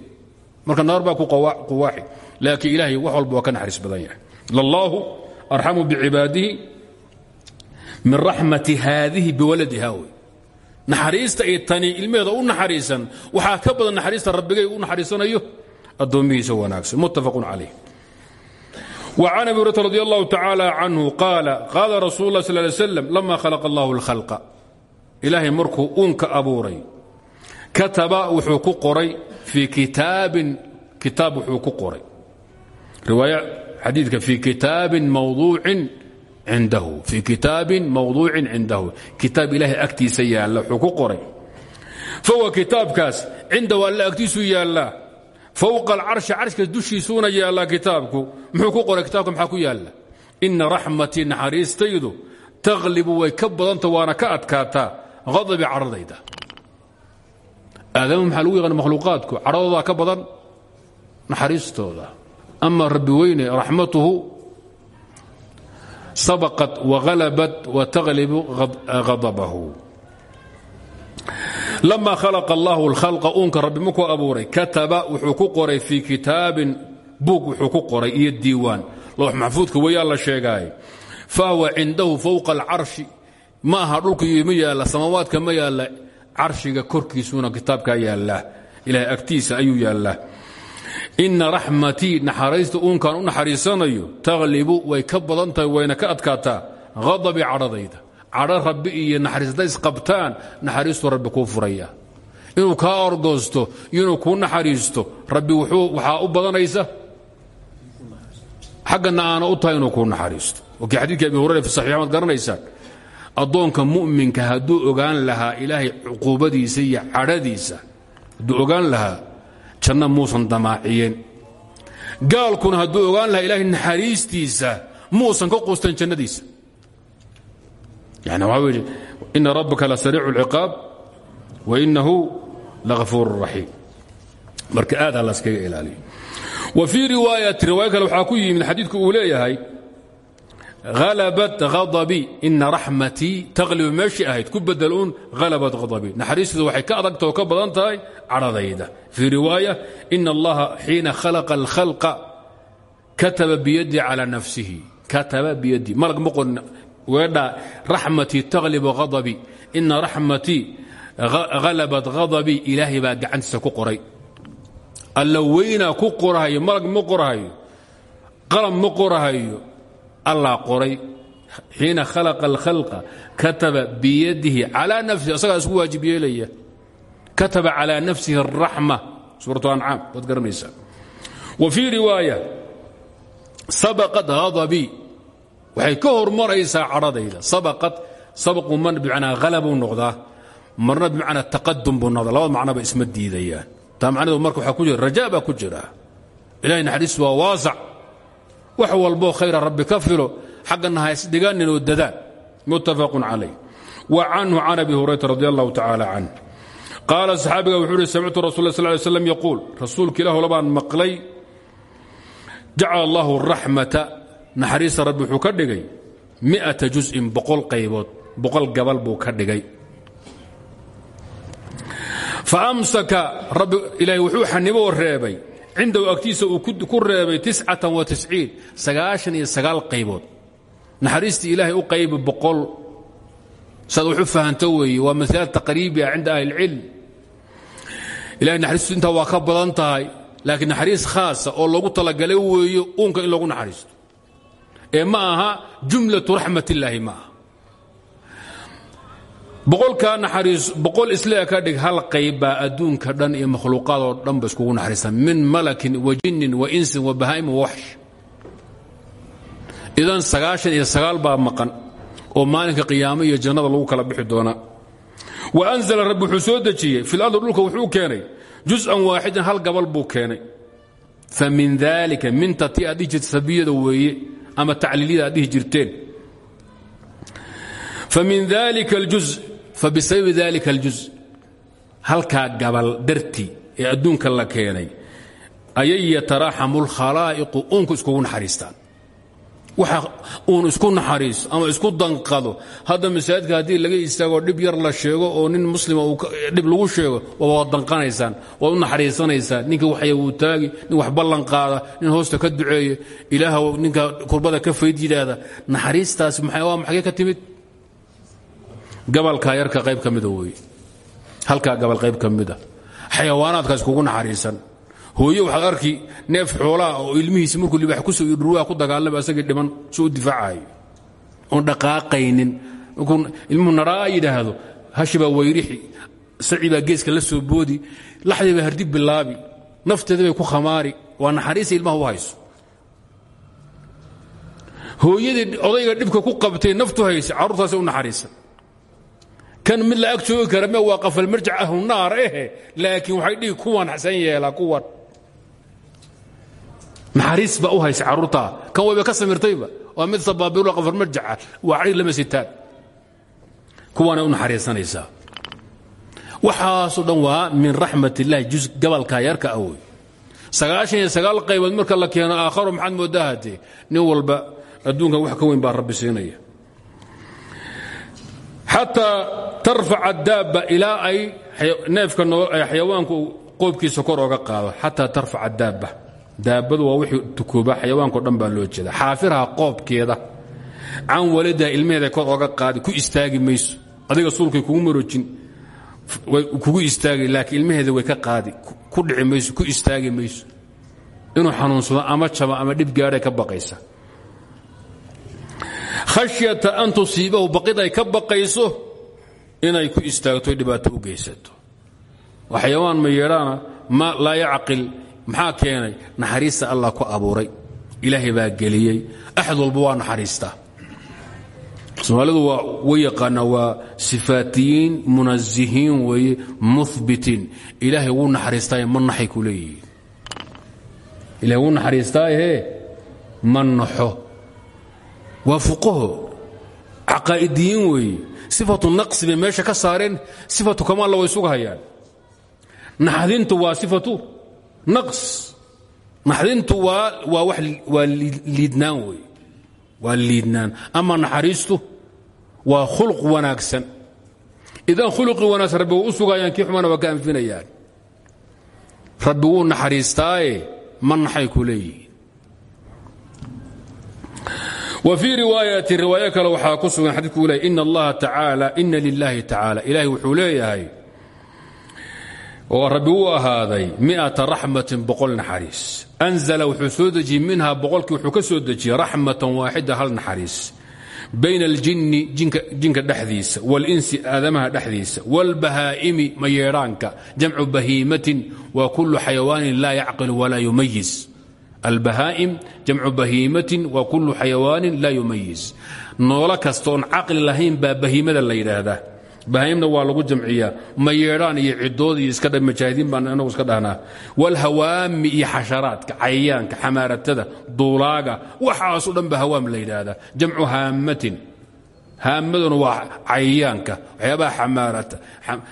marka naar baa ku quwaaxi laakiin ilaahay wax walba waa ka naxariis badan yahay lallaahu arxamu bicibaadihi min raxmati haadihi biwaladiha wey naxariista ay tani ilmeheeda u naxariisan waxaa ka badan naxariista rabbigay u naxariisanayo addoommihiisa wanaagsan muttafaqun calayh وعن أبي هريرة رضي الله تعالى عنه قال قال رسول الله صلى الله عليه وسلم لما خلق الله الخلق ilaahay markuu unka abuuray kataba wuxuu ku qoray fii kitaabin kitaab wuxuu ku qoray. Riwaaya xadiidka fii kitaabin mawduucin cindahu fii kitaabin mawduucin cindahu. Kitaab ilaahay agtiisa yaalla wuxuu ku qoray. Fahuwa kitaabkaas cindahu alla agtiisuu yaallaa fowqa alcarshi carshka dushiisuuna yaallaa kitaabku. Muxuu ku qoray kitaabka maxaa ku yaalla? Ina raxmatii naxariistaydu taqlibu way ka badanta waana ka adkaataa hadabi cadhadayda aadama maxaa lagu yaqaan makhluuqaadku cadhadoodaa ka badan naxariistooda ama rabbi weyne raxmatuhu sabaqat wahalabat wa takhlibu hadabahu lama khalaqa allahu alkhalqa uunka rabbi markuu abuuray kataba wuxuu ku qoray fii kitaabin buug wuxuu ku qoray iyo diiwaan loox maxfuudka wayaa la sheegaaye fahuwa cindahu fowqa alcarshi ma aha dhulka ma yaalla samaawaadka ma yaalla carshiga korkiisuuna kitaabkaa yaallaa ilahay agtiisa ayuu yaallaa ina raxmatii naxariista uunkaan u naxariisanayo takhlibu way ka badan tahay wayna ka adkaataa hadabi cadhadayda. Cadho rabbi iyo naxariis hadday isqabtaan naxariistuu rabbi kuu furaya. Inuu kaa orgoosto iyo inuu kuu naxariisto rabbi waxaa u badanaysa xaggana aana u tahay inuu kuu naxariisto. Wakii xadiidkii abi hurayra fi saxiix maad addoonka mu'minka hadduu ogaan lahaa ilaahay cuquubadiisa iyo cadhadiisa hadduu ogaan lahaa janno muusan damaaciyeen. Gaalkuna hadduu ogaan lahaa ilaahay naxariistiisa muusan ka quustan jannadiisa. Yani waxaa weye ina rabbaka la sariicu اlciqaab wainahu lagafuur raxiim marka aad ha ilaaliyo. Wa fii riwaayati riwaaya kale waxaa ku yimid xadiidku uu leeyahay halabat hadabii ina raxmatii takhlibu meeshii ahayd ku bedel uun halabat hadabii naxariisteedu waxay ka adagta oo ka badan tahay cadhadayda fii riwaaya ina allaha xiina khalaqa alkhalqa kataba biyadi calى nafsihi kataba biyadi malag ma qorin weedha raxmatii takhlibu hadabii ina raxmatii halabat hadabii ilaahay baa gacantiisa ku qoray alla weynaa ku qorahayo malag ma qorahayo qalam ma qorahayo allaa qoray xiina khalaqa alkhalqa kataba biyadihi calaa nafsihi asagaa isku waajib kataba calaa nafsihi araxma suuratu ancaam waad garanaysaa wa fii riwaaya sabaqat hadabii waxay ka hormaraysaa cadhadayda. Sabaqad sabaqu man bimacnaa halabuu noqdaa marna bimacnaa taqadum buu noqdaa. Labada macnoba isma diidayaan. Taa macnaheedu marka waxaa ku jira rajaa baa ku jira. Ilahay naxariis waa waasac wax walboo khayra rabbi ka filo xaggana ha isdhigaanin oo dadaan. Muttafaqun calayh. Wa canhu can abi hurayrata radi allahu tacaala canh qaala saxaabiga wuxuu uhi samictu rasul lla sl ly slam yaquul. Rasuulka ilah labaan maqlay jacala allahu raxmata naxariista rabbi wuxuu ka dhigay miata juزin boqol qaybood boqol gabal buu ka dhigay. Faamsaka rabbi ilaahay wuxuu xaniboo reebay cindahu agtiisa uu ku reebay tiscatan wa tisciin sagaashan iyo sagaal qaybood. Naxariistii ilaahay u qaybi boqol. Saad wax u fahanto weeye waa masala ah ahli اlcilm ilahay naxariistu intaa waa ka tahay laakiin naxariis khaasa oo loogu talagalay weeyo uunka in loogu naxariisto. Ee ma aha jumlatu raxmat ma aha boqol islee ka dhig hal qayb adduunka dhan iyo makhluuqaadoo dhan ba iskugu naxariistaan min malakin wa jinnin wa insin wa bahaa'imin wa waxsh idan sagaashan iyo sagaal baa maqan oo maalinka qiyaamo iyo jannada lagu kala bixi doonaa wa anzala rabbi wuxuu soo dejiyey. Fil ardi dhulka wuxuu keenay. Juz'an waaxidan hal gabal buu keenay. Fa min daalika minta ti aad dhihi jirta sabiyada weeye ama tacliilyada aad dhihi jirteen famin dalika اljuz fabisababi dalika اljuz halkaa gabal darti ee adduunka la keenay ayay yataraaxamu اlkhalaa'iqu uunku iskugu naxariistaan waxa uun isku naxariiso ama isku danqado hadda masaajidka haddii laga istaagoo dhib yar la sheego oo nin muslima dhib lagu sheego waad danqanaysaan waad u naxariisanaysaan ninka waxya wuu taagi nin wax ballan qaada nin hoosta ka duceeya ilaahw ninka kurbada ka fayd yidhaahda naxariistaasi waa maxagee ka timid gabalkaa yarka qayb ka mida weeye halkaa gabalqayb ka mida xayawaanaadkaas kugu naxariisan. Hooye waxaad arki neef xoolaa oo ilmihiisi markuu libaax ku soo dhurwaa ku dagaalama asagii dhiman suu u difaacayo dhaqaaqaynin. Markuu ilmuhu naraa yidhaahdo saci baa geeska la soo boodi laxdii baa bilaabi nafteeda bay ku khamaari waa naxariisa ilmaha u hayso. Odayga dhibka ku qabtay naftu haysa carruurtaasi u naxariisan kan mid la ag joogi kara me waa qafalmarjac ahlu naar ehe laakiin waxay dhihi kuwan xasan yeelaa kuwan. Naxariis baa u haysa carruurtaa kan wayba ka samirtayba waa mid sabaabiilo qafalmarjaca waa cadhig lama sitaan kuwaanay u naxariisanaysaa. Waxaasoo dhan waa min raxmat illahi jus gabalka yarka ah wey sagaal qaybood marka la keeno aakharo maxaad moodaa hatee nin walba adduunkan wax ka weyn baa rabbi siinaya xataa tarfaca daabba ilaa ay neefka xayawaanku qoobkiisa kor oga qaado. Xataa tarfaca daabba. Daabbadu waa wixii tukooba xayawaankao dhan baa loo jeeda xaafiraha qoobkeeda can walidaha ilmaheeda kor oga qaadi ku istaagi mayso. Adiga suulkay kugu marojin kugu istaagi laakiin ilmaheeda way ka qaadi. Ku dhici mayso ku istaagi mayso. Inuu xanuunsado ama jaba ama dhib gaadhay ka baqaysa khashyata an tusiibahu baqid ay ka baqayso inay ku istaagto dhibaato u geysato. Waa xayawaan ma yeedhaana ma laa yacqil maxaa keenay? Naxariista allah ku abuuray. Ilaahay baa geliyey. Axad walba waa naxariistaa soomaalidu waa way yaqaanaa waa sifaatiyiin munazihiin weeye muhbitiin ilaahay wuu naxariistaaye ma naxay ku ilahay wuu naxariistaaye ma naxo waa fuqaho caqaa'idiyiin weeye sifatu naqsi bay meesha ka saareen sifatu kamaalla way sugahayaan naxdintu waa sifatu naqs. Naxdintu waa liidnaan weeye waa liidnaan. Ama naxariistu waa khuluq wanaagsan. Idan khuluqii wanaagsan rabbi way u sugayaan kii xumana waa ka anfinayaan rabbi wuu naxariistaaye ma naxay ku leeyihiin wa fii riwaayatin riwaayo kale waxaa ku sugan xadiidku leeyahy ina allaha tacaala ina lilahi tacaala. Ilaahay wuxuu leeyahay oo miata raxmatin boqol naxariis. Anzala wuxuu minhaa boqolkii wuxuu ka soo dejiyey raxmatan waaxida hal naxariis. Bayna aljinni jinka dhexdiisa walinsi aadamaha dhexdiisa wاlbahaa'imi mayeedhaanka jamcu bahiimatin waa kullu xayawaanin laa yacqil walaa yumayis albahaa'im jamcu bahiimatin waa kullu xayawaanin laa yumayis noolo kastoon caqli lahayn baa bahiimada la yidhaahdaa bahaimna waa lagu jamciyaa mayeedhaan iyo cidood iyo iska majaahidiin baan inagu iska dhahnaa walhawaami iyo xasharaadka cayayaanka xamaaratada duulaaga waxaaso dhan ba hawaam la yidhaahdaa jamcu haamatin haamaduna waa cayayaanka waxyaabaha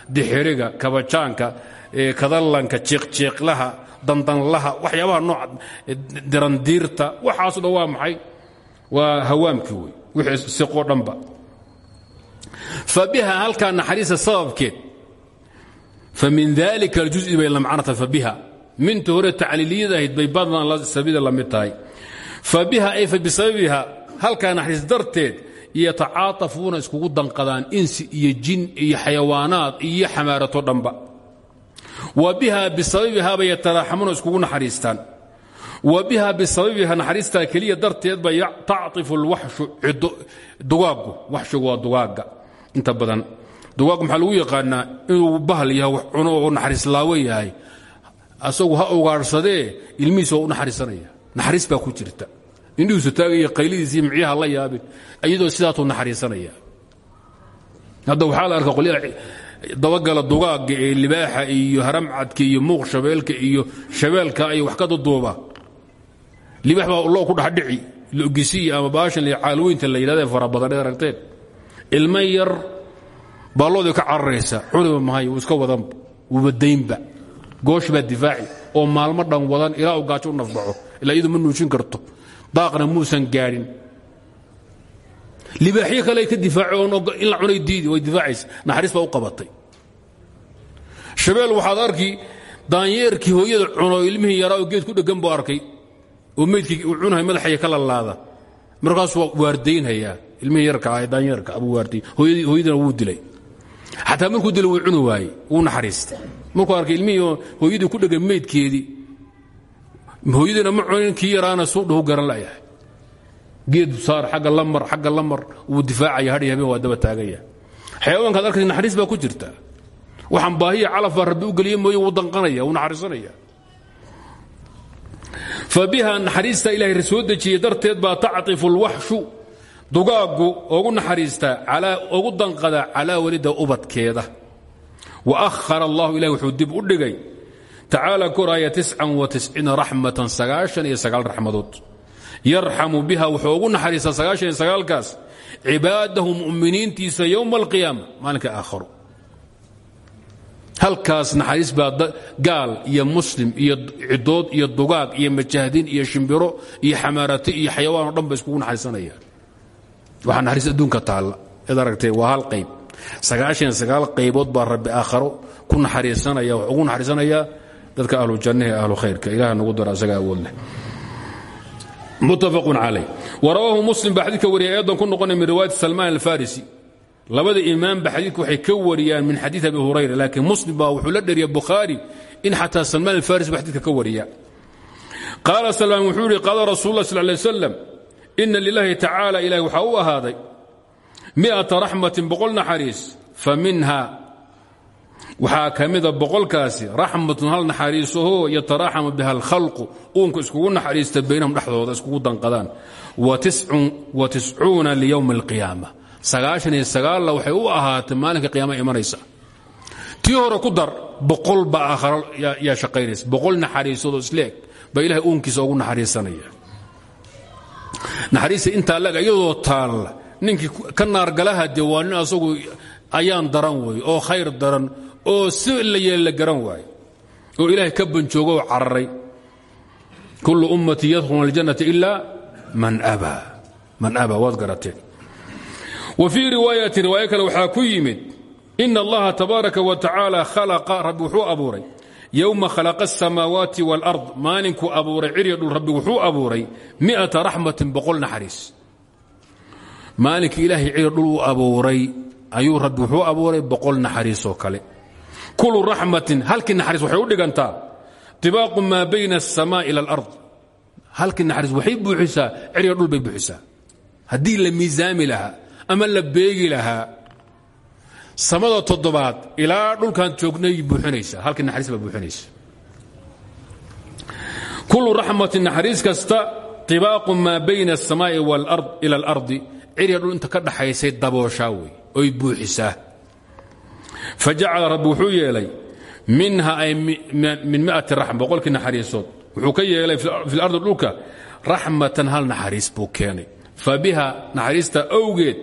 dixiriga kabajaanka kadallanka jiiqjiiqlaha dandanlaha waxyaabaha nooc dirandiirta waxaaso dhan waa maxay? Waa hawaamkii wey wixii siqoo dhanba. Fabiha halkaa naxariista sababkeed. Famin dalika aljuز'i bay lamcanata fabiha minta hore tacliiliyad ahayd bay badan sabida la mid tahay. Fabiha ay fabisababiha halkaa naxariis darteed yatacaatafuuna iskugu danqadaan insi iyo jin iyo xayawaanaad iyo xamaarato dhanba wa biha bisababiha bay yataraaxamuuna iskugu naxariistaan. Wa biha bisababiha naxariistaa keliya darteed bay tacطifu اlwaxshu dugaaggu waxshigu waa dugaagga inta badan dugaag maxaa lagu yaqaanaa inuu bahal yahay wax cuno oo naxariislaawo yahay. Asagu ha ugaadhsadee ilmihiisa waa u naxariisanaya. Naxariis baa ku jirta. Indhihiisu taagaya qaylidiisii micyaha la yaabin iyadoo sidaatuu naxariisanaya. Hadda dabagala dugaagga ee libaaxa iyo haramcadka iyo muuq shabeelka iyo shabeelka iyo wax ka duduuba libaax baa loo ku dhexdhici logisiya ama baashan caalweynta la yidhahda fara badan ee aragteen. Ilma yar baa ka cararaysa cuniba mahay wuu iska wadan wuuba goosh baa difaaci oo maalmo dhan wadan ilaa uu gaajo u nafbaxo ilaa iyadu ma nuujin karto. Daaqna muusan gaadhin libaaxyo kale ka difaaci oon in la cunay diidi way difaacaysa. Naxariis baa u qabatay. Shabeel waxaad arki daanyeerkii hooyada cuno ilmihii yaraa oo geed ku dheggan buu arkay oo meydkii uu cunahay madaxaya ka lalaada markaasuu waa waardaynhayaa. Ilmihii yarka ah daanyeerka abuu waarday. Hooyadina wuu dilay. Xataa markuu dilo wuu cuni waaye wuu naxariistay. Markuu arkay ilmihii hooyadii ku dhegan meydkeedii hooyadiina ma cunin kii yaraana suudhahu garan layahay geed saar agga la mar agga la mar wuu difaacaya hadhi habeen waa daba naxariis baa ku jirta. Waxaan baahiya calaf baa rabbi u geliye mooye wuu danqanaya wuu naxariisanaya. Fa naxariista ilaahay soo dejiyey darteed baa tactifu اlwaxshu dugaaggu ogu naxariistaa ogu danqadaa calaa welida ubadkeeda. Wa ahara allahu ilahi wuxuu dib u dhigay tacaala koraya raxmatan sagaashan iyo sagaal raxmadood yarxamu biha wuxuu ugu naxariistaa sagaashan iyo sagaalkaas cibaadahu mu'miniintiisa yowma alqiyaama maalinka aakharo halkaas naxariis baa gaal iyo muslim iyo cidood iyo dugaag iyo majahdiin iyo shimbiro iyo xamaarati iyo xayawaan o dhan ba iskugu naxariis adduunka taalla id aragtee waa hal qayb. Sagaashan sagaal qaybood baa rabbi aakharo ku naxariisanaya wax ugu naxariisanayaa dadka ahlu jannaha ee ahlu khayrka. Ilaah nagu daro asaga awood leh muttafaqun calay warawaahu muslim baa xadiidka wariyay ayadan ku noqonay min riwaayati salmaan alfarisi. Labada imaamba xadiidka waxay ka wariyaan min xadiid abi hurayra laakiin muslim baa wuxuu la dheriya bukhaari in xataa salmaan alfarisi ba xadidka ka wariya qaala salmaan wuxuu yihi qaala rasul lah sal lay wasalam ina lilahi tacaala ilahi waxaa u ahaaday miata raxmatin boqol naxariis fa minha waxaa ka mida boqolkaasi raxmatun hal naxariisahoo yataraaxamu biha alkhalqu uunka iskugu naxariista baynahum dhexdooda iskugu danqadaan. Wa tiscuuna liyowmi alqiyaama. Sagaashan iyo sagaalla waxay u ahaatay maalinka qiyaama imanaysa. Tii hore ku dar boqol baa aakharo yaa shaqaynaysa. Boqol naxariisoodoo isleeg baa ilahay uunkiisa ugu naxariisanaya. Naxariista intaa leg iyadoo taalla ninkii ka naargalaha dee waa asagu ayaan daran wey oo khayr daran oo si la yeel la garan waayo oo ilaahay ka banjoogo oo cararay. Kullu ummatii yadkhuluna aljannata ila man abaa man abaa waad wa fii riwaayatin riwaayo kale ku yimid ina allaha tabaaraka wa tacaala khalaqa rabbi wuxuu abuuray khalaqa asamaawaati wاlard maalinkuu abuuray cirya dhul rabbi wuxuu abuuray miata raxmatin boqol naxariis. Maalinkii ilaahay cirya dhul uu abuuray ayuu rabbi wuxuu kale kulu raxmatin halkii naxariis waxay u dhigantaa. Tibaaqu maa bayna aلsamaa ila alard. Halkii naxariis waxay buuxisaa cirya dhul bay buuxisaa. Haddii la miisaami lahaa ama la beegi lahaa samada toddobaad ilaa dhulkan joognay buuxinaysaa. Halkii naxariis baa buuxinaysa. Kulu raxmatin naxariis kasta tibaaqu maa bayna aلsamaa'i ila alardi. Cirya dhul inta ka dhaxaysay dabooshaa wey oy buuxisaa fajacala rabbi wuxuu yeelay minha ay min miati raxma boqolkii naxariisood wuxuu ka yeelay fi lardi dhulka raxmatan hal naxariis buu keenay fa biha naxariista awgeed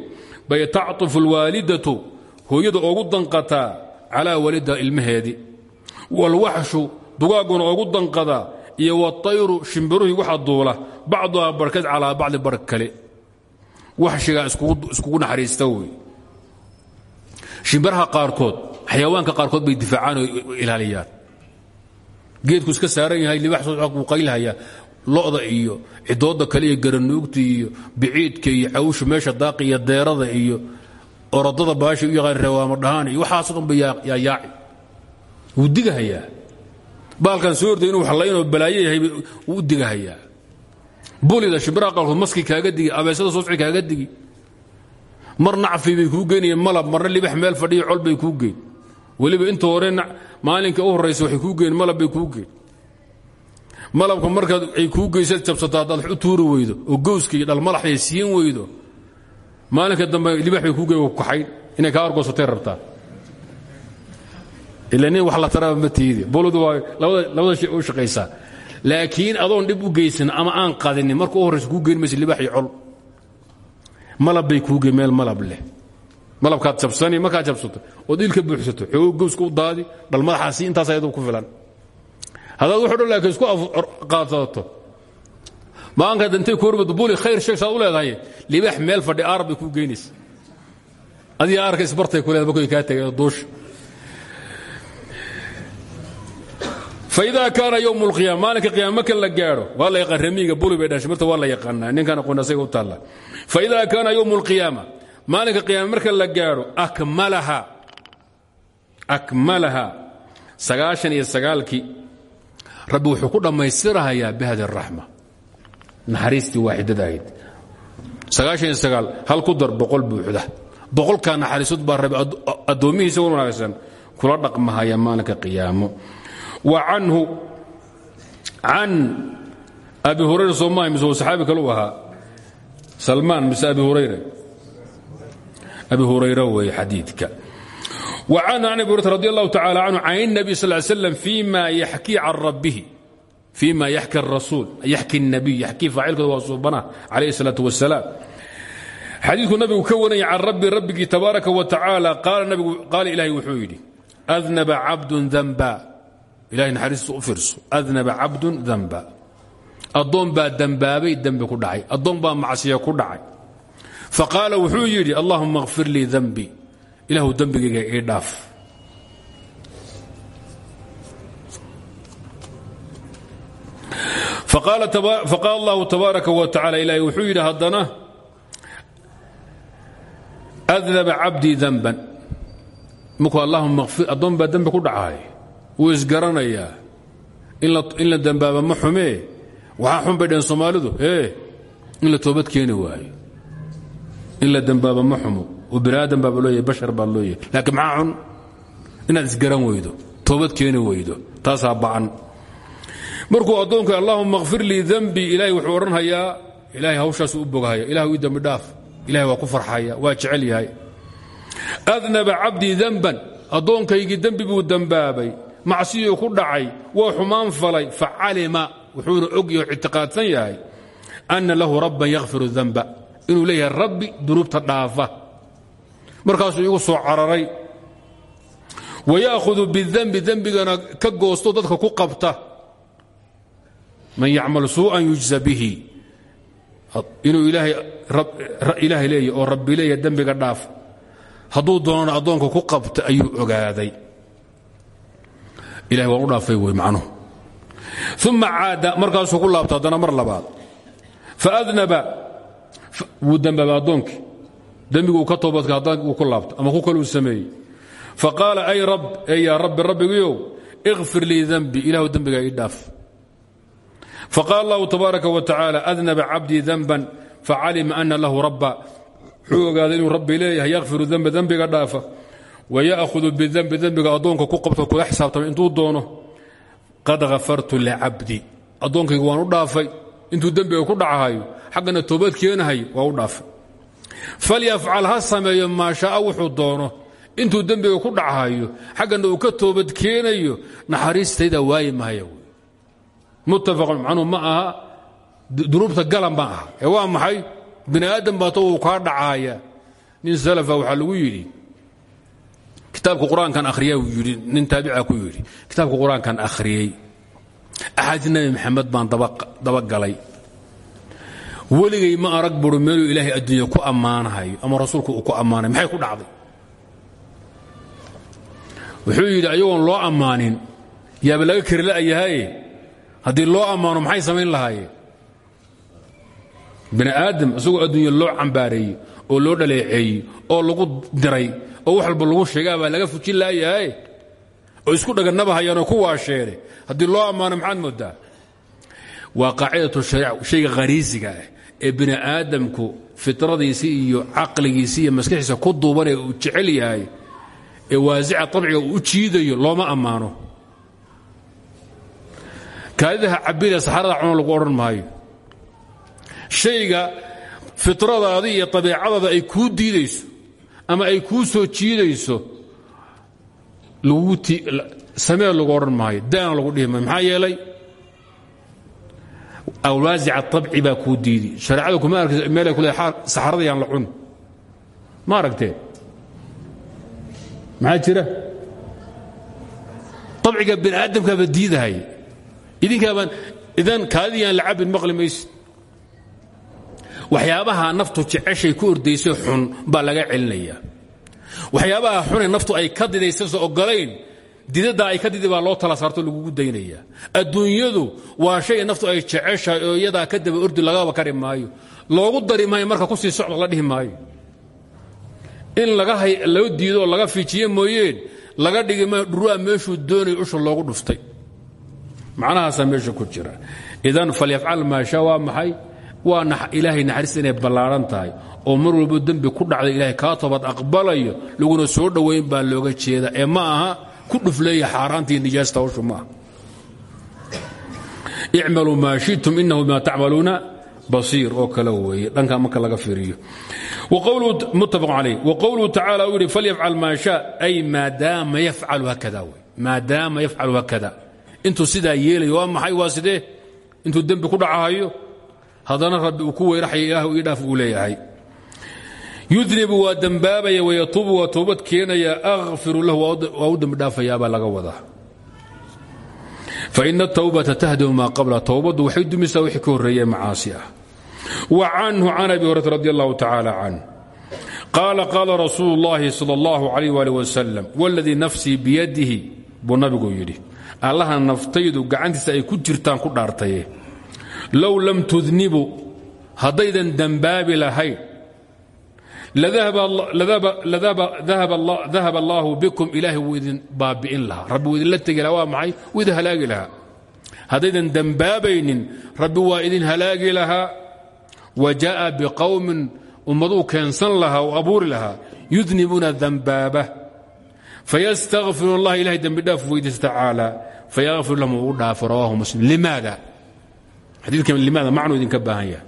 bay tacطufu اlwaalidatu hooyada oogu danqataa calaa walida ilmaheedii wاlwaxshu dugaagguna oogu danqadaa iyo wاطayru shimbiruhii waxa duula bacduhaa barhkeed calaa bacdi barh kale waxshigaa iskugu naxariista wey shimbiraha qaarkood xayawaanka qaarkood bay difaacaan oo ilaaliyaan. Geedku iska saaran yahay libax soo qaylhaya lo'da iyo cidooda kale iyo garanuugta iyo biciidka iyo cawsha meesha daaqi iyo deerada iyo orodada baasha u yaqaan rewaamo iyo waxaaso dhan ba yaa yaaci. Wuu digahayaa. Baalkan soo inuu hallaynoo balaayo yahay wuu digahayaa. Bulida shimbiraha maski kaaga digi abeesada soosci kaaga digi mar nacfi bay kuu geynayeen malab marna libax meel fadhiyo col bay kuu geyn weliba inta hore maalinka u horraysa waxay kuu geen malab bay kuu geen. Malabka markaad ay kuu geysaad jabsato haddaad wax u tuuri weydo oo gowska iyo siin weydo maalinka dambe libax bay kuu geen kaxayn inay kaa argoosatay rabtaa ila wax la taraba ma tiidi boludu waa labada shay u shaqaysaa laakiin adoon dhib u geysan ama aan qadinin marka u horraysa kuu maysa libax iyo malab bay kuuge meel malab leh. Malabkaad jabsani markaad jabsato ood ilka buuxsato xoogo gowska u daadi dhalmadaxaasi intaas ayadu ku filan. Haddaad wuxu dhan laakiin isku qaadsato maanka dantay koormad buli khayr sheeg saad u leedahay. Libaax meel fadhi aarab bay kuu geynaysa adiga aarka isbartay ku leeda markoy kaa tegay duusha faidaa kaana ywm اlqiyaama maalinka qiyaama marka la gaadho waa la yaqaan ramiiga buli bay dhashay marta waa la yaqaanaa ninkan aqoon asaga u taalla faidaa kaana ywm اlqiyaama maalinka qiyaama marka la gaadho akmalaha akmalaha sagaashan iyo sagaalkii rabbi wuxuu ku dhammaystirahayaa bihadi araxma naxariistii waaxidada ahayd sagaashan iyo sagaal hal ku dar boqol buuxda boqolkaa naxariisud baa wa canhu can abi hurayra soomaha mise saxaabi kale u ahaa salmaan mise abi hurayra abi hurayra weeye xadiidka wa canhu can abi hurayra radi allahu tacala canhu can الnabi sal ly slam fima yaxkii can rabbihi fima yaxki الrasuul yaxki الnabiy yaxkii faacilkooda waa suubana calayh الsalaaة wasalaam xadiidku nabigu ka wanaya can rabbi rabbigii tabaaraka wa tacaala qaala ilahay wuxuu yidhi adnaba cabdun danba ilahay naxariistiisa u fiirso. Adnaba cabdun danba addoon baa dembaabay dembi ku dhacay. Addoon baa macsiya ku dhacay. Faqaala wuxuu yidhi allahuma kfir lii danbi allahu tabaaraka wa tacala ilahay wuxuu yidhi haddana adnaba cabdii danban markuu allahuma addoon baa dembi ku wuu isgaranayaa in la dembaaba ma xumee? Waxaa xun bay dhaheen soomaalidu? Ee in la toobad keeni waayo. In la dembaaba ma xumo. Oo bini aadam baaba loo yahay bashar baa loo yahay laakiin maxaa xun? Inaad isgaran weydo toobad keeni weydo taasaa bacan markuu addoonku allahuma kfir lii dembi ilaahay wuxuu odhanhayaa ilaahay hawshaasu u boghaya ilahu ii dembi dhaaf. Ilahay waa ku farxaya waa jecel yahay. Adnaba cabdii danban addoonkaygii dembi buu dembaabay macsiyuu ku dhacay waa xumaan falay facalima wuxuuna og yaho ictiqaadsan yahay ana lahu rabban yakfiru danba inuu leeyahay rabbi dunuubta dhaafa. Markaasuu igu soo cararay. Wayaahudu bidanbi dembigana ka goosto dadka ku qabta. Man yacmal suu'an yujza bihi. Inuu ilaahay leeya oo rabbi leeya dembiga dhaaf hadduu doonana addoonka ku qabta ayuu ogaaday ilahay waan u dhaafay wey macnuhu. Uma caada markaasuu ku laabta haddana mar labaad. Faadnaba wuu dembaaba addoonkii dembiguu ka toobadka haddaan uu ama ku kaluu sameeyey. Faqaala ay rab ee yaa rabbi rabbigiiow ikfir lii denbi ilahu dembigaa ii dhaaf. Faqaala allahu tabaaraka wa tacaala adnaba cabdii denban facalima ana lahu rabba. Wuxuu ogaaday inuu rabbi leeyahay yakfiru denba dembiga waya'hudu bidembi dembiga addoonka ku qabto kula xisaabtamay intuu doono qad hafartu licabdi addoonkaygu waan u dhaafay intuu dembiga ku dhacahayo xaggana toobad keenahay waa u dhaafay falyafcal ha sameeyo maa shaaa wuxuu doono intuu dembiga ku dhacahayo xaggana uu ka toobad keenayo naxariistayda waayi mahaya muttafaqun macnuu ma aha dunuubta gala ma aha ee waa maxay bini aadam kitaabka qur'aankan akhriya uu yidhi nin taabica ku yidhi kitaabka qur'aankan akhriyey axaadiis nabi maxamed baan dabagalay weligay ma arag buru meeluu ilaahay adduunya ku ammaanahayo ama rasuulku uu ku ammaanay maxay ku dhacday? Wuxuu yidhi ayagoon loo ammaanin yaaba laga kari la'yahaye haddii loo ammaano maxay samayn lahaayeen? Bini aadam isagoo adduunya loo cambaareeyey oo loo dhaleeceeyey oo lagu diray oo wax walba lagu sheegaa baa laga fujin laayahay. oo isku dhaganabahayaanoo ku waasheene haddii loo ammaano maxaad moodaa? Waa qaacidatu shayga khariisiga ah ee bini aadamku fitradiisii iyo caqligiisii iyo maskaxiisa ku duubanee uu jecel yahay ee waasica abciga u jiidayo looma ammaano. Kaadidaha cabida saxarada cuno lagu odhan maayo. Shayga fitradaada iyo abiicadaada ay kuu diidayso ama ay kuu soo jiidayso samee lagu odhan maayo daana lagu dhihi maayo. Maxaa yeelay awlaasica abci baa kuu diidi. Shareecada kuma arkaysa meelay ku leedahay saxarada yaan la cun. Ma aragteen maxaa jira? Abciga bini aadamkaaba diidahay. Idinkaabaan idan kaadiyaan la cabin maqli maysid waxyaabaha naftu jeceshay ku ordaysay xun baa laga celinaya. Waxyaabaha xune naftu ay ka didaysayso ogolayn didaddaa ay ka didi baa loo tala saarto lagugu daynaya. Adduunyadu waa shay naftu ay jeceshahay oo iyadaa ka daba ordi lagaba kari maayo. Loogu dari maayo marka ku sii socda la dhihi maayo. In loo diido laga fiijiye mooyeen laga dhigi ma dhurwaa meeshuu doonay usha loogu dhuftay. Macnahaasaa meesha ku jira. Idan falyafcal maasha waa maxay waa ilaahay naxariista inay ballaaran tahay oo mar walbo dembi ku dhacda ilaahay kaa toobad aqbalayo laguna soo dhowayn baa looga jeeda ee ma aha ku dhufleeya xaaraantii nijaasta hawshu ma aha. Icmaluu shitum inahu bima tacmaluuna basiir oo kale weeye. Dhankaa marka laga fiiriyo. Muttafaq calayh. Wqowluhu tacala uu yidhi falyafcal maa shaa. Ay maadaama yafcalu hakada wey. Maadaama yafcalu hakada. Intuu sidaa yeelayo waa maxay waa sidee? Intuu dembi ku dhacahayo haddana rabbi uu ku weyraxaya ilah ii dhaaf uu leeyahay yudnibu waa dembaabaya wayatuubu waa toobad keenaya akfiru lahu waa u dembi dhaafayaabaa laga wadaa faina atawbata tahdimu maa qabla towbaddu waxay dumisaa wixii ka horreeye macaasi ah wa canhu can abi hurayra radi allahu tacaala can qaala qaala rasuulu اllahi sal اllahu alayh wali wasalam wاladii nafsii biyadihi buu nabigu yidhi allaha naftaydu gacantiisa ay ku jirtaan ku dhaartaye low lam tudnibu haddaydan dembaabi lahayn dahab allaahu bikum ilaahay wuu idin baabi'in lahaa rabbi wuu idinla tegi lahaa waa maxay wuu idin halaagi lahaa haddaydan dembaabaynin rabbi waa idin halaagi lahaa wa jaa'a biqowmin ummaduu keensan lahaa oo abuuri lahaa yudnibuuna dembaaba fayastakfiru allah ilahay dembidhaaf weydiista tacaala fayakfir lahum uu dhaafo rawaahu muslim limaada xadiidkan limaada macnuu idinka baahan yahay.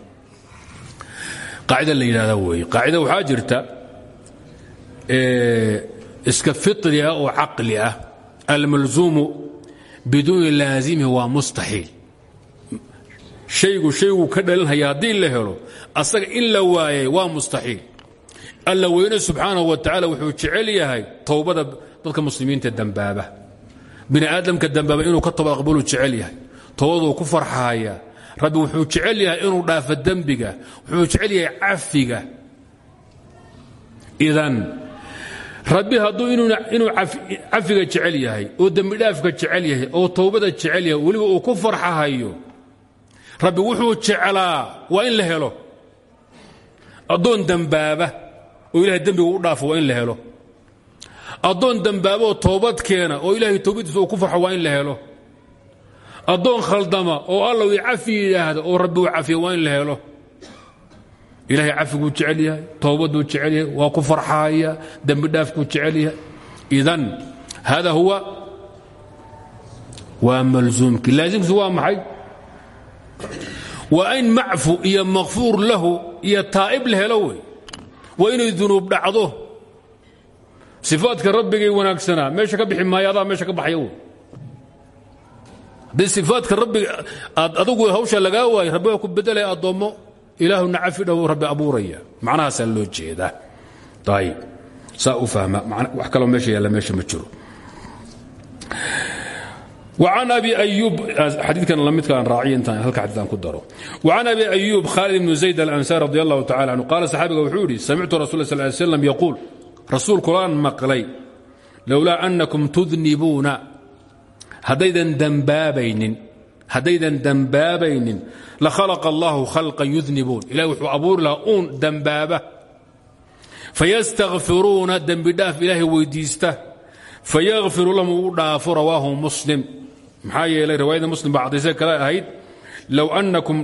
Qaacida la yidhahda weeye. Qaacida waxaa jirta iska fitri ah oo caqli ah. Almalzuumu biduuni laazimihi waa mustaxiil. Shaygu shayguu ka dhalinhaya haddii la helo asaga in la waa mustaxiil. Alla weyne subxaanahu wa tacaala wuxuu jecel yahay towbada dadka muslimiinta dembaaba bini aadamka dembaaba inuu ka toba aqbaluu jecel yahay. Towbaduu ku farxaaya rabbi wuxuu jecel yahay inuu dhaafo dembiga wuxuu jecel yahay cafiga idan rabbi hadduu inuu cafiga jecel yahay oo dembidhaafka jecel yahay oo towbada jecel yahay weliba uu ku farxahayo rabbi wuxuu jeclaa waa in la helo. Addoon dembaaba oo ilahay dembiga u dhaafo waa in la helo. Addoon dembaabaoo toobad keena oo ilaahay towbadiisa uu ku farxo waa in la helo addoon khaldama oo allow cafi yidhaahda oo rabbi uu cafiya waa in la helo. Ilaahay cafiguu jecel yahay towbaduu jecel yahay waa ku farxaaya idan hada huwa waa malzuumki laazimkiisu waa maxay? Waa in macfu iyo makfuur lahu iyo taa'ib la helo wey. Waa inay dunuub dhacdo. Sifaadka rabbigay meesha ka bixi maayo meesha ka baxaya haddii sifaadka rabbiga hawsha lagaa waayo rabbi ku bedelaya addoommo. Ilaahuna cafi dhow rabbi abuuraya. Macnahaasaa loo jeedaa ayb saa u fahma. Wax kaloo meesha yaalla meesha ma jiro. An abi ayuubxadiikan lamidkaan raaciy intaan halka xadii ku daro. وcan abi ayuub khaalid ibnu zayd alansar radi allahu tacala canhu qaala saxaabiga wuxuu yidhi samictu rasul sl l slm yaquul rasuulkulaan maqlay lowlaa anakum tudnibuuna haddaydan dambaabaynin haddaydan dembaabaynin la khalaqa allaahu khalqan yudnibuun ilahi wuxuu abuuri lahaa uun dembaaba fayastakfiruuna dembidhaaf ilaahay weyddiista fayakfiru lahum uu dhaafo rawaahu muslim. Maxaa yeelay riwaayada muslim baa caddaysee kale ahayd low annakum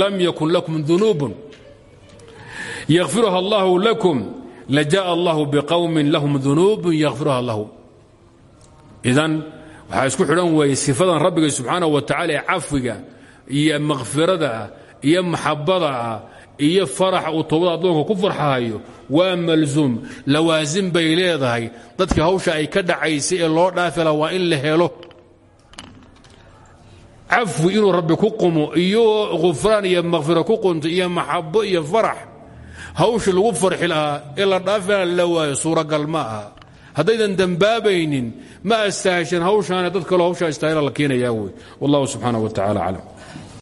lam yakun lakum dunuubun yakfiruha allahu lakum la jaءa allahu biqowmin lahum dunuubun yakfiruha lahum idan waxaa isku xidhan weeye sifadan rabbiga subxaanaه wa tacala ee cafwiga iyo makfirada ah iyo maxabada ah iyo faraxa uu toobada addoonka ku farxahayo waa malzuum lawaasin bay leedahay. Dadkii hawsha ay ka dhacaysay ee loo dhaafi waa in la helo. Cafwi inuu rabbi ku qumo iyo khufraan iyo makfiro ku qunto iyo maxabo iyo farax. Hawsha lagu farxi lahaa ee la dhaafi laha la waayo suuragal ma aha. Haddaydan dembaabaynin ma astahashan hawshaane dad kaloo hawshaa istaahila la keenayaa wey wallahu subxaanaه wa tacala aclam